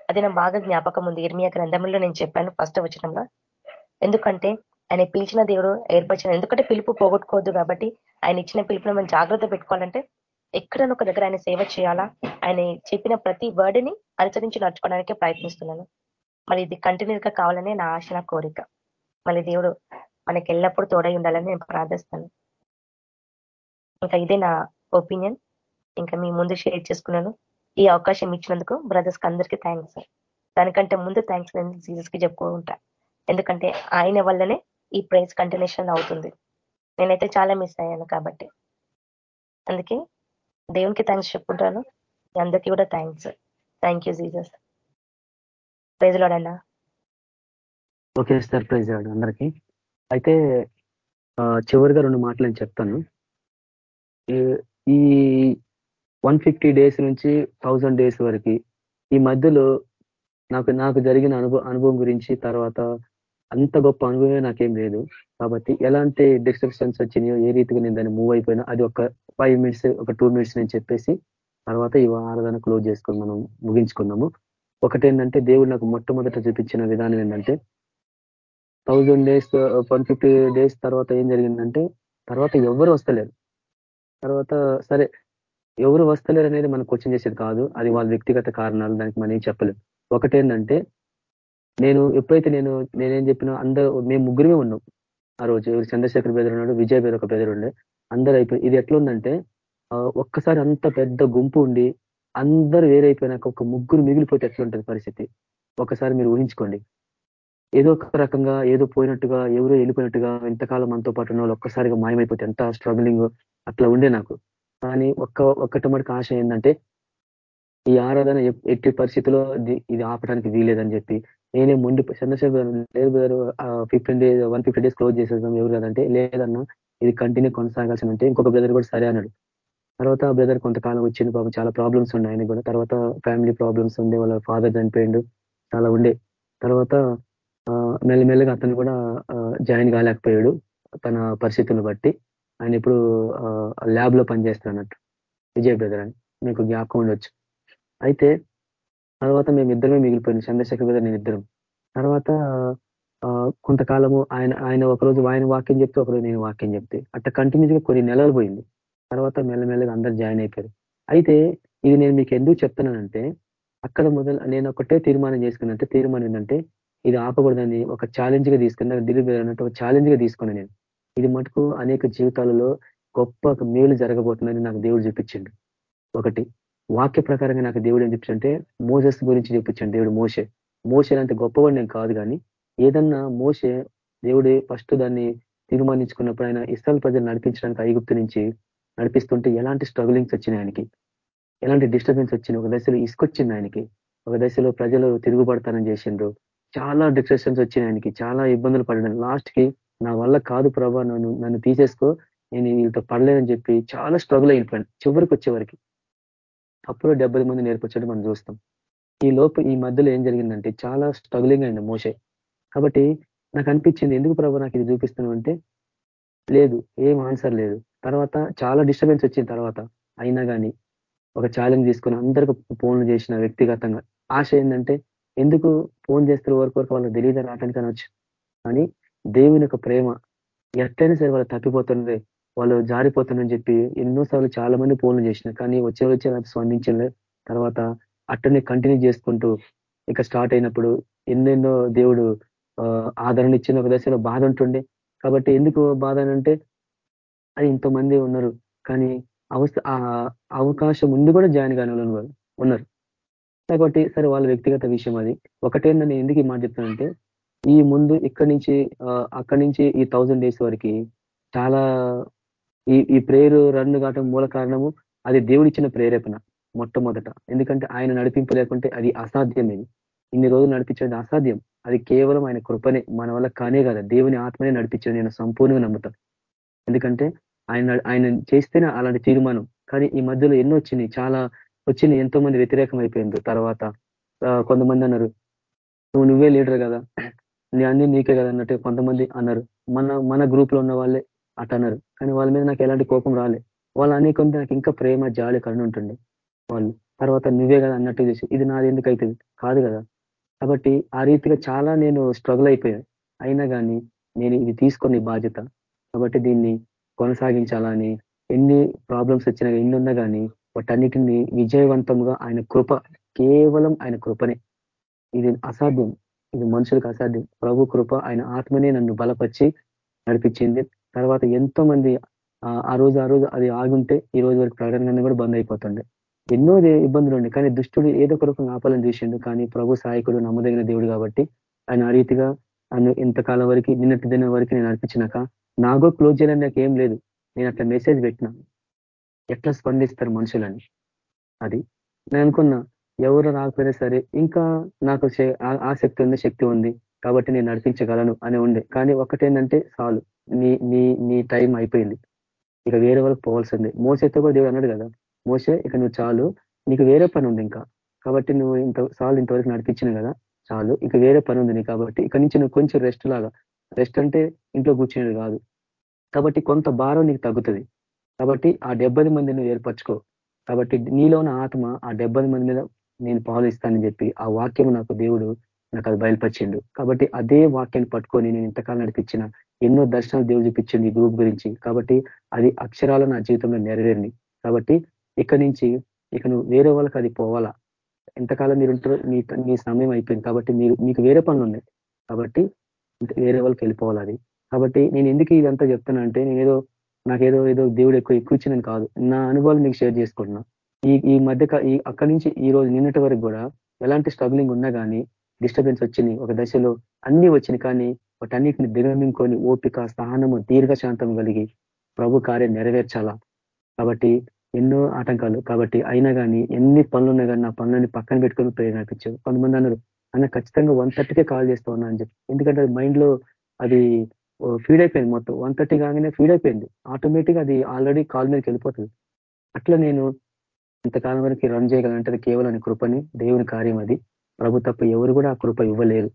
అది నా బాగా జ్ఞాపకం ఉంది. ఇర్మియా గ్రంథంలో నేను చెప్పాను ఫస్ట్ వచ్చినంలో ఎందుకంటే ఆయన పిలిచిన దేవుడు ఏర్పరిచిన ఎందుకంటే పిలుపు పోగొట్టుకోవద్దు కాబట్టి ఆయన ఇచ్చిన పిలుపును మనం జాగ్రత్త పెట్టుకోవాలంటే ఎక్కడైనా ఒక దగ్గర ఆయన సేవ చేయాలా? ఆయన చెప్పిన ప్రతి వర్డ్ని అనుసరించి నడుచుకోవడానికి ప్రయత్నిస్తున్నాను. మరి ఇది కంటిన్యూగా గా కావాలనే నా ఆశ నా కోరిక. మళ్ళీ దేవుడు మనకి ఎల్లప్పుడూ తోడై ఉండాలని నేను ప్రార్థిస్తాను. ఇంకా ఇదే నా ఒపీనియన్. ఇంకా మీ ముందు షేర్ చేసుకున్నాను. ఈ అవకాశం ఇచ్చినందుకు బ్రదర్స్కి అందరికీ థ్యాంక్స్ దానికంటే ముందు థ్యాంక్స్ నేను జీసస్కి చెప్పుకుంటా. ఎందుకంటే ఆయన వల్లనే ఈ ప్రైజ్ కంటిన్యూషన్ అవుతుంది. నేనైతే చాలా మిస్ అయ్యాను కాబట్టి. అందుకే దేవునికి థ్యాంక్స్ చెప్పుకుంటాను. అందరికీ కూడా thanks thank you Jesus praise లోడన్నా okay sir praise అందరికీ. అయితే చివరిగా రెండు మాటలు నేను చెప్తాను. ఈ వన్ ఫిఫ్టీ డేస్ నుంచి థౌజండ్ డేస్ వరకు ఈ మధ్యలో నాకు నాకు జరిగిన అనుభవ అనుభవం గురించి తర్వాత అంత గొప్ప అనుభవమే నాకేం లేదు. కాబట్టి ఎలాంటి డిస్ట్రక్షన్స్ వచ్చినాయో ఏ రీతిగా నేను దాన్ని మూవ్ అయిపోయినా అది ఒక ఫైవ్ మినిట్స్ ఒక టూ మినిట్స్ నేను చెప్పేసి తర్వాత ఈ ఆరాధన క్లోజ్ చేసుకొని మనం ముగించుకున్నాము ఒకటేంటంటే దేవుడు నాకు మొట్టమొదట చూపించిన విధానం ఏంటంటే thousand days one fifty days తర్వాత ఏం జరిగిందంటే తర్వాత ఎవరు వస్తలేరు. తర్వాత సరే ఎవరు వస్తలేరు అనేది మనం క్వశ్చన్ చేసేది కాదు. అది వాళ్ళ వ్యక్తిగత కారణాలు దానికి మనం ఏం చెప్పలేము ఒకటేంటంటే నేను ఎప్పుడైతే నేను నేనేం చెప్పినా అందరూ మేము ముగ్గురమే ఉన్నాం. ఆ రోజు చంద్రశేఖర్ బెదరు ఉన్నాడు విజయ్ బెదర్ ఒక బెదర్ ఉండే. అందరూ అయిపోయి ఇది ఎట్లుందంటే ఒక్కసారి అంత పెద్ద గుంపు ఉండి అందరూ వేరైపోయినాక ఒక ముగ్గురు మిగిలిపోతే ఎట్లుంటుంది పరిస్థితి? ఒకసారి మీరు ఊహించుకోండి. ఏదో ఒక రకంగా ఏదో పోయినట్టుగా ఎవరో వెళ్ళిపోయినట్టుగా ఇంతకాలం మనతో పాటు ఉన్న ఒక్కసారిగా మాయమైపోతే ఎంత స్ట్రగులింగ్ అట్లా ఉండే నాకు. కానీ ఒక్క ఒక్కటి మటుకు ఆశ ఏంటంటే ఈ ఆరాధన ఎట్టి పరిస్థితిలో ఇది ఆపడానికి వీలేదని చెప్పి. నేనే ముందు చంద్రశేఖర్ లేదు brother fifteen days one fifty days close చేసేద్దాం ఎవరు కదంటే లేదన్నా ఇది కంటిన్యూ కొనసాగాల్సి అంటే ఇంకొక బ్రదర్ కూడా సరే అన్నాడు. తర్వాత బ్రదర్ కొంతకాలం వచ్చింది పాపం చాలా ప్రాబ్లమ్స్ ఉన్నాయి ఆయన కూడా. తర్వాత ఫ్యామిలీ ప్రాబ్లమ్స్ ఉండే వాళ్ళ ఫాదర్ చనిపోయిండు చాలా ఉండే. తర్వాత మెల్లమెల్లగా అతను కూడా జాయిన్ కాలేకపోయాడు తన పరిస్థితులను బట్టి. ఆయన ఇప్పుడు ల్యాబ్లో పనిచేస్తున్నట్టు విజయ్ బ్రదర్ అని. మీకు జ్ఞాపకం ఉండొచ్చు. అయితే తర్వాత మేము ఇద్దరమే మిగిలిపోయింది చంద్రశేఖర్ బ్రదర్ నేను ఇద్దరం. తర్వాత కొంతకాలము ఆయన ఆయన ఒకరోజు ఆయన వాక్యం చెప్తే ఒకరోజు నేను వాక్యం చెప్తే. అట్లా కంటిన్యూస్గా కొన్ని నెలలు పోయింది. తర్వాత మెల్లమెల్లగా అందరు జాయిన్ అయిపోయారు. అయితే ఇది నేను మీకు ఎందుకు చెప్తున్నానంటే అక్కడ మొదలు నేను ఒకటే తీర్మానం చేసుకున్నంటే తీర్మానం ఏంటంటే ఇది ఆపకూడదని ఒక ఛాలెంజ్గా తీసుకుని దిలీప్ అన్నట్టు ఒక ఛాలెంజ్గా తీసుకున్నా నేను. ఇది మటుకు అనేక జీవితాలలో గొప్ప మేలు జరగబోతుందని నాకు దేవుడు చూపించిండు. ఒకటి వాక్య ప్రకారంగా నాకు దేవుడు ఏం చెప్పించంటే మోసస్ గురించి చూపించండి దేవుడు మోసే మోసే అంత గొప్పవాడు నేను కాదు కానీ ఏదన్నా మోసే దేవుడు ఫస్ట్ దాన్ని తీర్మానించుకున్నప్పుడు ఆయన ఇస్రాల్ ప్రజలు నడిపించడానికి ఐగుప్తు నుంచి నడిపిస్తుంటే ఎలాంటి స్ట్రగులింగ్స్ వచ్చినాయి ఆయనకి? ఎలాంటి డిస్టర్బెన్స్ వచ్చింది ఒక దశలో ఇసుకొచ్చింది ఆయనకి. ఒక దశలో ప్రజలు తిరుగుబడతానని చేసిండ్రు. చాలా డిస్ట్రెషన్స్ వచ్చినాయి ఆయనకి చాలా ఇబ్బందులు పడినాను లాస్ట్కి నా వల్ల కాదు ప్రభా నన్ను నన్ను తీసేసుకో నేను వీళ్ళతో పడలేదని చెప్పి చాలా స్ట్రగుల్ అయిపోయాను చివరికి వచ్చేవరకు. అప్పుడు డెబ్బై మంది నేర్పించడం మనం చూస్తాం. ఈ లోపు ఈ మధ్యలో ఏం జరిగిందంటే చాలా స్ట్రగులింగ్ అయింది మోసే కాబట్టి నాకు అనిపించింది ఎందుకు ప్రభు నాకు ఇది చూపిస్తున్నావు? అంటే లేదు ఏం ఆన్సర్ లేదు. తర్వాత చాలా డిస్టర్బెన్స్ వచ్చిన తర్వాత అయినా కానీ ఒక ఛాలెంజ్ తీసుకొని అందరికి ఫోన్లు చేసిన వ్యక్తిగతంగా ఆశ ఏంటంటే ఎందుకు ఫోన్ చేస్తారు వరకు వరకు వాళ్ళకి తెలియదు రావటానికి అనొచ్చు కానీ దేవుని యొక్క ప్రేమ ఎట్లయినా సరే వాళ్ళు తప్పిపోతుండే వాళ్ళు జారిపోతుందని చెప్పి ఎన్నోసార్లు చాలా మంది ఫోన్లు చేసిన కానీ వచ్చే వచ్చే స్పందించలే. తర్వాత అట్టనే కంటిన్యూ చేసుకుంటూ ఇక స్టార్ట్ అయినప్పుడు ఎన్నెన్నో దేవుడు ఆదరణ ఇచ్చిన ఒక దశలో బాధ ఉంటుండే. కాబట్టి ఎందుకు బాధ అంటే అది ఇంతమంది ఉన్నారు. కానీ అవస్థ అవకాశం ముందు కూడా జాయిన్ కాని వాళ్ళు ఉన్నారు. కాబట్టి సరే వాళ్ళ వ్యక్తిగత విషయం అది. ఒకటేందని ఎందుకు ఈ మాట చెప్తానంటే ఈ ముందు ఇక్కడి నుంచి అక్కడి నుంచి ఈ థౌజండ్ డేస్ వరకు చాలా ఈ ఈ ప్రేయర్ రన్ కావటం మూల కారణము అది దేవుడిచ్చిన ప్రేరేపణ మొట్టమొదట. ఎందుకంటే ఆయన నడిపింపు లేకుంటే అది అసాధ్యమేది ఇన్ని రోజులు నడిపించేది అసాధ్యం. అది కేవలం ఆయన కృపనే మన వల్ల కానే కదా. దేవుని ఆత్మనే నడిపించడం నేను సంపూర్ణంగా నమ్ముతాను ఎందుకంటే ఆయన ఆయన చేస్తేనే అలాంటి తీర్మానం. కానీ ఈ మధ్యలో ఎన్నో వచ్చినాయి. చాలా వచ్చింది. ఎంతో మంది వ్యతిరేకం అయిపోయింది తర్వాత కొంతమంది అన్నారు నువ్వు నువ్వే లీడర్ కదా. నీ అన్ని నీకే కదా అన్నట్టు కొంతమంది అన్నారు. మన మన గ్రూప్లో ఉన్న వాళ్ళే అట్ అన్నారు. కానీ వాళ్ళ మీద నాకు ఎలాంటి కోపం రాలే. వాళ్ళు అనే కొంత నాకు ఇంకా ప్రేమ జాలి కరుణ ఉంటుండే వాళ్ళు. తర్వాత నువ్వే కదా అన్నట్టు చేసి ఇది నాది ఎందుకు అవుతుంది కాదు కదా. కాబట్టి ఆ రీతిగా చాలా నేను స్ట్రగుల్ అయిపోయాను. అయినా కానీ నేను ఇది తీసుకొని బాధ్యత. కాబట్టి దీన్ని కొనసాగించాలని ఎన్ని ప్రాబ్లమ్స్ వచ్చినా ఎన్ని ఉన్నా కానీ వాటన్నిటిని విజయవంతంగా ఆయన కృప కేవలం ఆయన కృపనే. ఇది అసాధ్యం. ఇది మనుషులకు అసాధ్యం. ప్రభు కృప ఆయన ఆత్మనే నన్ను బలపరిచి నడిపించింది. తర్వాత ఎంతో మంది ఆ రోజు ఆ రోజు అది ఆగుంటే ఈ రోజు వరకు ప్రకటన కూడా బంద్ అయిపోతుండే. ఎన్నో ఇబ్బందులు ఉండే. కానీ దుష్టుడు ఏదో కొరకు ఆపాలని చూసిండు. కానీ ప్రభు సాయకుడు నమ్మదగిన దేవుడు కాబట్టి ఆయన ఆ రీతిగా ఆయన ఇంతకాలం వరకు నిన్నటి దిన వరకు నేను అనిపించినాక నాగో క్లోజ్ చేయాలని నాకు ఏం లేదు. నేను అట్లా మెసేజ్ పెట్టినాను ఎట్లా స్పందిస్తారు మనుషులని? అది నేను అనుకున్నా ఎవరు రాకపోయినా సరే ఇంకా నాకు ఆసక్తి ఉంది శక్తి ఉంది కాబట్టి నేను నడిపించగలను అని ఉండే. కానీ ఒకటేంటంటే చాలు నీ నీ నీ టైం అయిపోయింది. ఇక వేరే వాళ్ళకి పోవాల్సిందే. మోసతో కూడా దేవుడు అన్నాడు కదా మోసే ఇక నువ్వు చాలు నీకు వేరే పని ఉంది ఇంకా. కాబట్టి నువ్వు ఇంత చాలు ఇంతవరకు నడిపించిన కదా చాలు ఇక వేరే పని ఉంది కాబట్టి ఇక నుంచి నువ్వు కొంచెం రెస్ట్ లాగా. రెస్ట్ అంటే ఇంట్లో కూర్చునేది కాదు. కాబట్టి కొంత భారం నీకు తగ్గుతుంది. కాబట్టి ఆ డెబ్బై మంది నువ్వు ఏర్పరచుకో. కాబట్టి నీలో ఉన్న ఆత్మ ఆ డెబ్బై మంది మీద నేను పాలిస్తానని చెప్పి ఆ వాక్యం నాకు దేవుడు నాకు అది బయలుపరిచిండు. కాబట్టి అదే వాక్యాన్ని పట్టుకొని నేను ఇంతకాలం నడిపించిన ఎన్నో దర్శనాలు దేవుడు చూపించింది ఈ గ్రూప్ గురించి. కాబట్టి అది అక్షరాలు నా జీవితంలో నెరవేరింది కాబట్టి ఇక్కడి నుంచి ఇక నువ్వు వేరే వాళ్ళకి అది పోవాలా? ఎంతకాలం మీరు ఉంటారో మీ మీ సమయం అయిపోయింది. కాబట్టి మీరు మీకు వేరే పనులు ఉన్నాయి. కాబట్టి వేరే వాళ్ళకి వెళ్ళిపోవాలి అది. కాబట్టి నేను ఎందుకు ఇదంతా చెప్తానంటే అంటే నేను ఏదో నాకేదో ఏదో దేవుడు ఎక్కువ ఎక్కువ ఇచ్చినని కాదు. నా అనుభవాలు మీకు షేర్ చేసుకుంటున్నా. ఈ ఈ మధ్య ఈ అక్కడి నుంచి ఈ రోజు నిన్నటి వరకు కూడా ఎలాంటి స్ట్రగులింగ్ ఉన్నా కానీ డిస్టర్బెన్స్ వచ్చినాయి ఒక దశలో అన్ని వచ్చినాయి కానీ వాటన్నిటిని దిగమింకొని ఓపిక సహనము దీర్ఘశాంతం కలిగి ప్రభు కార్యం నెరవేర్చాలా? కాబట్టి ఎన్నో ఆటంకాలు. కాబట్టి అయినా కానీ ఎన్ని పనులు ఉన్నా కానీ నా పనులని పక్కన పెట్టుకొని ప్రేరణ కొంతమంది అన్నారు అన్న ఖచ్చితంగా వన్ థర్టీకే కాల్ చేస్తా ఉన్నా అని చెప్పి. ఎందుకంటే అది మైండ్లో అది ఫీడ్ అయిపోయింది మొత్తం. వన్ థర్టీ కాగానే ఫీడ్ అయిపోయింది. ఆటోమేటిక్ అది ఆల్రెడీ కాల్ మీదకి వెళ్ళిపోతుంది. అట్లా నేను ఇంతకాలం వరకు రన్ చేయగలంటే అది కేవలం కృపని దేవుని కార్యం అది. ప్రభు తప్ప ఎవరు కూడా ఆ కృప ఇవ్వలేరు.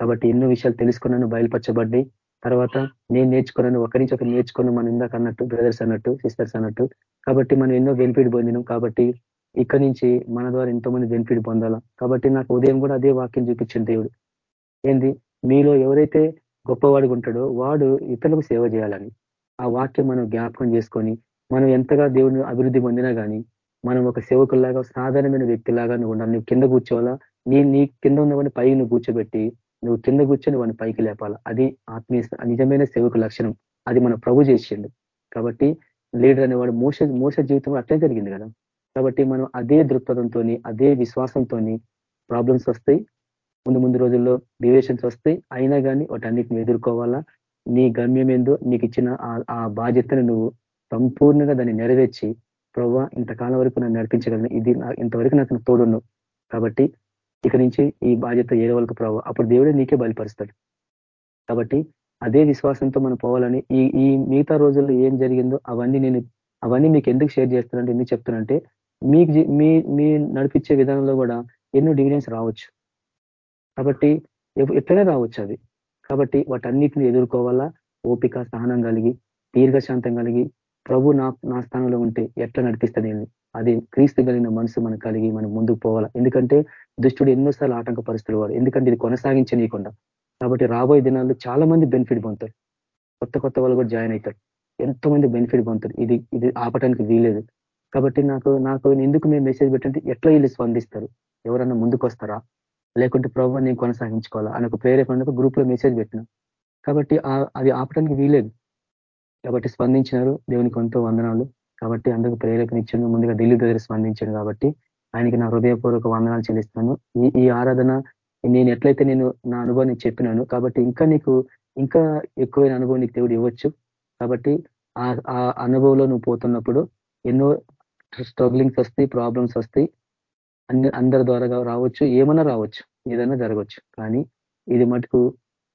కాబట్టి ఎన్నో విషయాలు తెలుసుకున్నాను బయలుపరచబడ్డి తర్వాత నేను నేర్చుకున్నాను ఒకరి నుంచి ఒకరు నేర్చుకున్న మనం ఇందాక అన్నట్టు బ్రదర్స్ అన్నట్టు సిస్టర్స్ అన్నట్టు. కాబట్టి మనం ఎన్నో బెనిఫిట్ పొందినాం. కాబట్టి ఇక్కడి నుంచి మన ద్వారా ఎంతో మంది బెనిఫిట్ పొందాలా. కాబట్టి నాకు ఉదయం కూడా అదే వాక్యం చూపించింది దేవుడు. ఏంది? మీలో ఎవరైతే గొప్పవాడు ఉంటాడో వాడు ఇతరులకు సేవ చేయాలని ఆ వాక్యం మనం జ్ఞాపకం చేసుకొని మనం ఎంతగా దేవుని అభివృద్ధి పొందినా కానీ మనం ఒక సేవకుల్లాగా సాధారణమైన వ్యక్తిలాగా నువ్వు నువ్వు కింద కూర్చోవాలా? నీ నీ కింద ఉన్నవాడిని పైకి నువ్వు కూర్చోబెట్టి నువ్వు కింద కూర్చొని వాడిని పైకి లేపాలా? అది ఆత్మీయ నిజమైన సేవకు లక్షణం. అది మన ప్రభు చేసిండు. కాబట్టి లీడర్ అనేవాడు మోస మోస జీవితం అట్లే జరిగింది కదా. కాబట్టి మనం అదే దృక్పథంతో అదే విశ్వాసంతో ప్రాబ్లమ్స్ వస్తాయి. ముందు ముందు రోజుల్లో డివేషన్స్ వస్తాయి అయినా కానీ వాటన్నిటిని ఎదుర్కోవాలా? నీ గమ్యం ఏందో నీకు ఇచ్చిన ఆ బాధ్యతను నువ్వు సంపూర్ణంగా దాన్ని నెరవేర్చి ప్రవ్వ ఇంతకాలం వరకు నన్ను నడిపించగలను ఇది ఇంతవరకు నాకు తోడును కాబట్టి ఇక నుంచి ఈ బాధ్యత ఏదో వాళ్ళకు ప్రభావ అప్పుడు దేవుడే నీకే బయలుపరుస్తాడు కాబట్టి అదే విశ్వాసంతో మనం పోవాలని ఈ ఈ మిగతా రోజుల్లో ఏం జరిగిందో అవన్నీ నేను అవన్నీ మీకు ఎందుకు షేర్ చేస్తానంటే ఎందుకు చెప్తున్నానంటే మీకు మీ మీ నడిపించే విధానంలో కూడా ఎన్నో డివిడెన్స్ రావచ్చు. కాబట్టి ఎట్లనే రావచ్చు అది. కాబట్టి వాటన్నిటిని ఎదుర్కోవాలా ఓపిక సహనం కలిగి దీర్ఘశాంతం కలిగి ప్రభు నా నా స్థానంలో ఉంటే ఎట్లా నడిపిస్తాడు అది క్రీస్తు కలిగిన మనసు మనం కలిగి మనం ముందుకు పోవాలా. ఎందుకంటే దుష్టుడు ఎన్నోసార్లు ఆటంక పరిస్థితులు వాడు. ఎందుకంటే ఇది కొనసాగించనీయకుండా. కాబట్టి రాబోయే దినాల్లో చాలా మంది బెనిఫిట్ పొందుతారు. కొత్త కొత్త వాళ్ళు కూడా జాయిన్ అవుతారు. ఎంతో మంది బెనిఫిట్ పొందుతారు. ఇది ఇది ఆపటానికి వీలేదు కాబట్టి నాకు నాకు ఎందుకు మేము మెసేజ్ పెట్టంటే ఎట్లా వీళ్ళు స్పందిస్తారు? ఎవరన్నా ముందుకు వస్తారా లేకుంటే ప్రభావ నేను కొనసాగించుకోవాలా? అని ఒక ప్రేరేపణకు గ్రూప్లో మెసేజ్ పెట్టిన. కాబట్టి అది ఆపడానికి వీలేదు కాబట్టి స్పందించినారు దేవునికి ఎంతో వందనాలు. కాబట్టి అందుకు ప్రేరేపణ ఇచ్చిండు ముందుగా ఢిల్లీ దగ్గర స్పందించాడు కాబట్టి ఆయనకి నా హృదయపూర్వక వందనాలు చెల్లిస్తాను. ఈ ఈ ఆరాధన నేను ఎట్లయితే నేను నా అనుభవాన్ని చెప్పినాను కాబట్టి ఇంకా నీకు ఇంకా ఎక్కువైన అనుభవం నీకు దేవుడు ఇవ్వచ్చు. కాబట్టి ఆ అనుభవంలో నువ్వు పోతున్నప్పుడు ఎన్నో స్ట్రగ్లింగ్స్ వస్తాయి ప్రాబ్లమ్స్ వస్తాయి. అందరి ద్వారా రావచ్చు ఏమన్నా రావచ్చు ఏదైనా జరగవచ్చు. కానీ ఇది మటుకు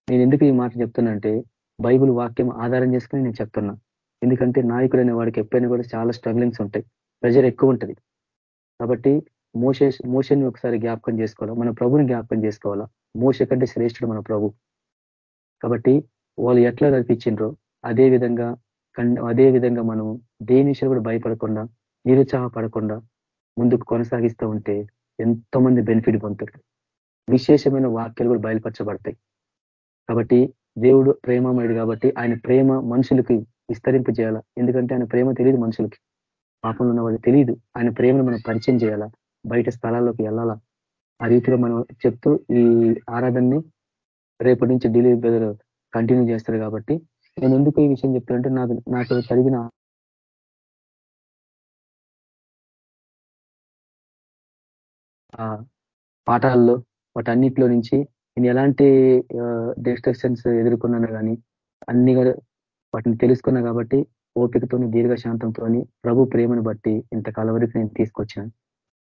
నేను ఎందుకు ఈ మాట చెప్తున్నానంటే బైబుల్ వాక్యం ఆధారం చేసుకుని నేను చెప్తున్నా. ఎందుకంటే నాయకుడైన వాడికి ఎప్పుడైనా కూడా చాలా స్ట్రగ్లింగ్స్ ఉంటాయి. ప్రెజర్ ఎక్కువ ఉంటుంది. కాబట్టి మోసే మోసని ఒకసారి జ్ఞాపకం చేసుకోవాలా? మన ప్రభుని జ్ఞాపకం చేసుకోవాలా? మోస కంటే శ్రేష్ఠుడు మన ప్రభు. కాబట్టి వాళ్ళు ఎట్లా నడిపించిండ్రో అదే విధంగా అదే విధంగా మనం దేని విషయంలో కూడా భయపడకుండా నిరుత్సాహపడకుండా ముందుకు కొనసాగిస్తూ ఉంటే ఎంతో మంది బెనిఫిట్ పొందుతారు. విశేషమైన వాక్యాలు కూడా బయలుపరచబడతాయి. కాబట్టి దేవుడు ప్రేమమయుడు కాబట్టి ఆయన ప్రేమ మనుషులకి విస్తరింపు చేయాలా? ఎందుకంటే ఆయన ప్రేమ తెలియదు మనుషులకి. పాపంలో ఉన్న వాళ్ళు తెలియదు. ఆయన ప్రేమను మనం పరిచయం చేయాలా? బయట స్థలాల్లోకి వెళ్ళాలా? ఆ రీతిలో మనం చెప్తూ ఈ ఆరాధనని రేపటి నుంచి ఢిల్లీ బ్రదర్ కంటిన్యూ చేస్తారు కాబట్టి నేను ఎందుకు ఈ విషయం చెప్తానంటే నాకు నాకు కలిగిన పాఠాల్లో వాటన్నిటిలో నుంచి నేను ఎలాంటి డిస్ట్రక్షన్స్ ఎదుర్కొన్నాను కానీ అన్ని వాటిని తెలుసుకున్నా కాబట్టి ఓపికతోని దీర్ఘశాంతంతో ప్రభు ప్రేమను బట్టి ఇంతకాలం వరకు నేను తీసుకొచ్చాను.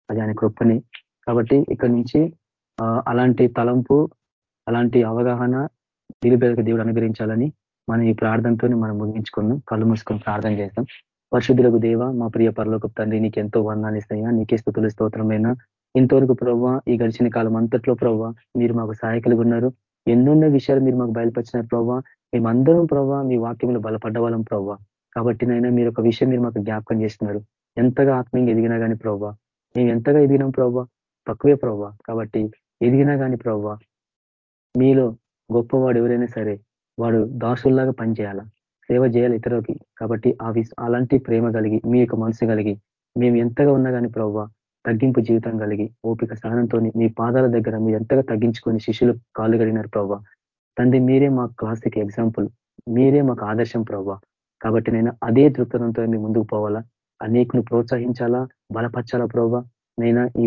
అది ఆయన కృపని కాబట్టి ఇక్కడ నుంచి అలాంటి తలంపు అలాంటి అవగాహన నిరుపేదకు దేవుడు అనుగ్రహించాలని మనం ఈ ప్రార్థనతో మనం ముగించుకున్నాం కళ్ళు మూసుకొని ప్రార్థన చేస్తాం పరిశుద్ధులకు దేవ మా ప్రియ పరలోక తండ్రి నీకు ఎంతో వందాలు ఇస్తాయా. నీకే స్థుతులు స్తోత్రమైన. ఇంతవరకు ప్రవ్వా ఈ గడిచిన కాలం అంతట్లో ప్రవ్వా మీరు మాకు సహాయకులుగా ఉన్నారు. ఎన్నెన్నో విషయాలు మీరు మాకు బయలుపరిచినారు ప్రవ్వా. మేమందరం ప్రవ్వా మీ వాక్యంలో బలపడ్డవాళ్ళం ప్రవ్వా. కాబట్టి నైనా మీరు ఒక విషయం మీరు మాకు జ్ఞాపకం చేస్తున్నారు. ఎంతగా ఆత్మీయంగా ఎదిగినా కానీ ప్రవ్వా. మేము ఎంతగా ఎదిగినాం ప్రవ్వా? తక్కువే ప్రవ్వా. కాబట్టి ఎదిగినా కానీ ప్రవ్వా మీలో గొప్పవాడు ఎవరైనా సరే వాడు దాసుల్లాగా పనిచేయాలా? సేవ చేయాలి ఇతరులకి. కాబట్టి ఆ అలాంటి ప్రేమ కలిగి మీ యొక్క మనసు కలిగి మేము ఎంతగా ఉన్నా కానీ ప్రవ్వా తగ్గింపు జీవితం కలిగి ఓపిక సహనంతో మీ పాదాల దగ్గర మీరు ఎంతగా తగ్గించుకొని శిష్యులు కాలు కడిగినారు ప్రభావ తండ్రి మీరే మా క్లాసిక్ ఎగ్జాంపుల్. మీరే మాకు ఆదర్శం ప్రభావ కాబట్టి నేను అదే దృక్పథంతో మీ ముందుకు పోవాలా? అనేకును ప్రోత్సహించాలా? బలపరచాలా ప్రభావ నైనా ఈ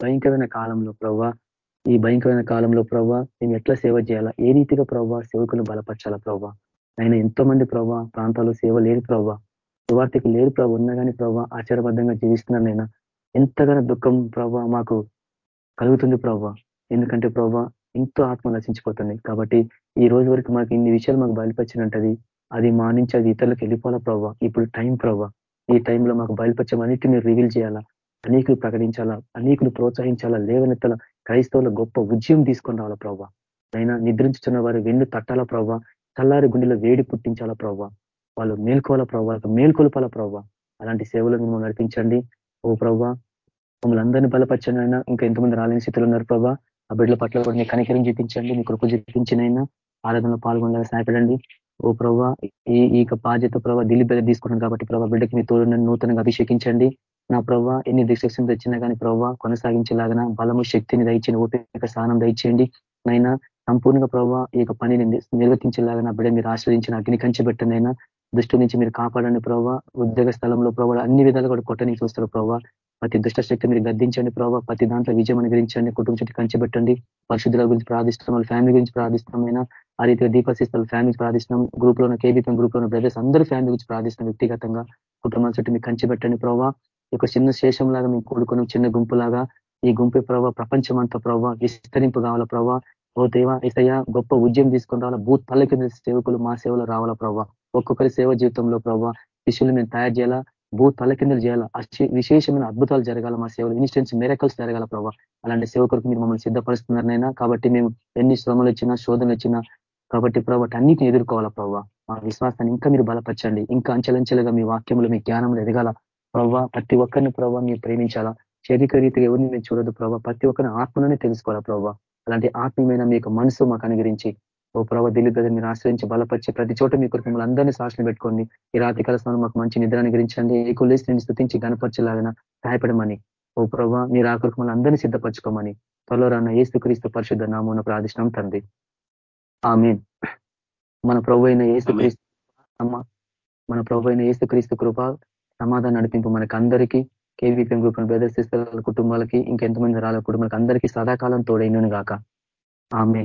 భయంకరమైన కాలంలో ప్రవ్వా ఈ భయంకరమైన కాలంలో ప్రవ్వా మేము ఎట్లా సేవ చేయాలా? ఏ రీతిగా ప్రవ్వా సేవకులను బలపరచాలా ప్రవ్వా? ఆయన ఎంతో మంది ప్రవ్వా ప్రాంతాల్లో సేవ లేదు ప్రవ్వా? సువార్తకి లేదు ప్రభు. ఉన్నా కానీ ప్రభావ ఆచారబద్ధంగా జీవిస్తున్నాను నేను. ఎంతగానో దుఃఖం ప్రభావ మాకు కలుగుతుంది ప్రభావ ఎందుకంటే ప్రభావ ఎంతో ఆత్మ నశించిపోతుంది. కాబట్టి ఈ రోజు వరకు మాకు ఇన్ని విషయాలు మాకు బయలుపరిచినట్టది అది మా నుంచి అది ఇతరులకు వెళ్ళిపోవాలా ప్రభావ ఇప్పుడు టైం ప్రభావ ఈ టైంలో మాకు బయలుపరచమన్నిటి మీరు రివీల్ చేయాలా? అనేకులు ప్రకటించాలా? అనేకులు ప్రోత్సహించాలా? లేవనెత్తల క్రైస్తవుల గొప్ప ఉద్యమం తీసుకొని రావాలా ప్రభావ అయినా నిద్రించుతున్న వారు వెన్ను తట్టాలా ప్రభావ చల్లారి గుండెలో వేడి పుట్టించాలా ప్రభావ వాళ్ళు మేల్కోవాల ప్రభావ మేల్కొల్పాల ప్రభావ అలాంటి సేవలు మిమ్మల్ని నడిపించండి. ఓ ప్రభావ మమ్మల్ని అందరినీ బలపరచండి అయినా ఇంకా ఎంతమంది రాలేని స్థితిలో ఉన్నారు ప్రభా ఆ బిడ్డల పట్ల కూడా మీ కనికరం చూపించండి మీ కృప చూపించినైనా ఆరాధనలో పాల్గొనగా సహాయపడండి. ఓ ప్రభావ ఈ ఈ బాధ్యత ప్రభావ దిలీప్ బిడ్డ తీసుకున్నాను కాబట్టి ప్రభావ బిడ్డకి మీ తోడు నూతనంగా అభిషేకించండి. నా ప్రభావ ఎన్ని డిస్ట్రక్షన్స్ వచ్చినా కానీ ప్రభావ కొనసాగించేలాగా బలము శక్తిని దయచేయండి ఓపిక స్థానం దయచేయండి. నైనా సంపూర్ణంగా ప్రభావ ఈ యొక్క పనిని నిర్వర్తించేలాగా నా బిడ్డ మీరు ఆశ్రయించిన అగ్ని కంచి దుష్టు నుంచి మీరు కాపాడండి ప్రభావ ఉద్యోగ స్థలంలో ప్రభావ అన్ని విధాలు కూడా కొట్టని చూస్తారు ప్రభావ ప్రతి దుష్ట శక్తి మీరు గద్దించండి ప్రభావ ప్రతి దాంట్లో విజయం అనుగ్రహించండి. కుటుంబ చుట్టూ కంచిపెట్టండి పరిశుద్ధుల గురించి ప్రార్థిస్తున్నాం. వాళ్ళ ఫ్యామిలీ గురించి ప్రార్థిస్తున్నామైనా ఆ రీతిగా దీపశిస్తాల ఫ్యామిలీ ప్రార్థిస్తున్నాం. గ్రూప్లో ఉన్న కేబీపీ గ్రూప్లో బ్రదర్స్ అందరూ ఫ్యామిలీ గురించి ప్రార్థిస్తున్నాం వ్యక్తిగతంగా. కుటుంబాల చుట్టూ మీకు కంచిపెట్టండి ప్రభావ ఒక చిన్న శేషం లాగా మేము కూడుకున్నాం చిన్న గుంపులాగా ఈ గుంపు ప్రభావ ప్రపంచం అంతా ప్రభావ విస్తరింపు కావాల ప్రభావ ఓ దేవ ఇసయ్య గొప్ప ఉద్యమం తీసుకుని రావాలా? భూత్ పల్లకి సేవకులు మా సేవలో రావాలా ప్రభావ ఒక్కొక్కరి సేవ జీవితంలో ప్రభావ శిష్యులు మేము తయారు చేయాలా? భూ తలకిందలు చేయాలా? విశేషమైన అద్భుతాలు జరగాల మా సేవలు. ఇన్స్టెన్స్ మెరకల్స్ జరగాల ప్రభావ అలాంటి సేవకులకు మీరు మమ్మల్ని సిద్ధపరుస్తున్నారనైనా కాబట్టి మేము ఎన్ని శ్రమలు వచ్చినా శోధనలు వచ్చినా కాబట్టి ప్రభావ అన్నిటిని ఎదుర్కోవాలా ప్రభావ మా విశ్వాసాన్ని ఇంకా మీరు బలపరచండి. ఇంకా అంచెలంచెలుగా మీ వాక్యంలో మీ జ్ఞానంలో ఎదగాల ప్రభావ ప్రతి ఒక్కరిని ప్రభావ మీరు ప్రేమించాలా? శరీర రీతిగా ఎవరిని మేము చూడదు ప్రభావ ప్రతి ఒక్కరిని ఆత్మలోనే తెలుసుకోవాలా ప్రభావ అలాంటి ఆత్మీయమైన మీకు మనసు మాకు అనుగ్రహించి ఓ ప్రభావ దిలీప్ గది మీరు ఆశ్రయించి బలపరిచి ప్రతి చోట మీ కొరకు మిమ్మల్ని అందరినీ సాక్షులు పెట్టుకోండి. ఈ రాత్రి కలసాలను మాకు మంచి నిద్ర అనుగ్రహించండి. ఏ కులేసి నేను స్థుతించి గణపరచలాగిన సహాయపడమని. ఓ ప్రభావ మీరు ఆ కొరకు మళ్ళీ అందరినీ సిద్ధపరచుకోమని. త్వరలో రాన్న ఏసుక్రీస్తు పరిశుద్ధ నామూన ప్రార్థిష్టం తండ్రి. ఆమె మన ప్రభు అయిన ఏసుక్రీస్తు మన ప్రభు అయిన ఏసుక్రీస్తు కృప సమాధానం నడిపింపు మనకి అందరికీ కేవీపీఎం గ్రూప్ బ్రదర్స్ సిస్టర్ కుటుంబాలకి ఇంకెంతమంది రాల కుటుంబాలకి అందరికీ సదాకాలం తోడైనను గాక. ఆమె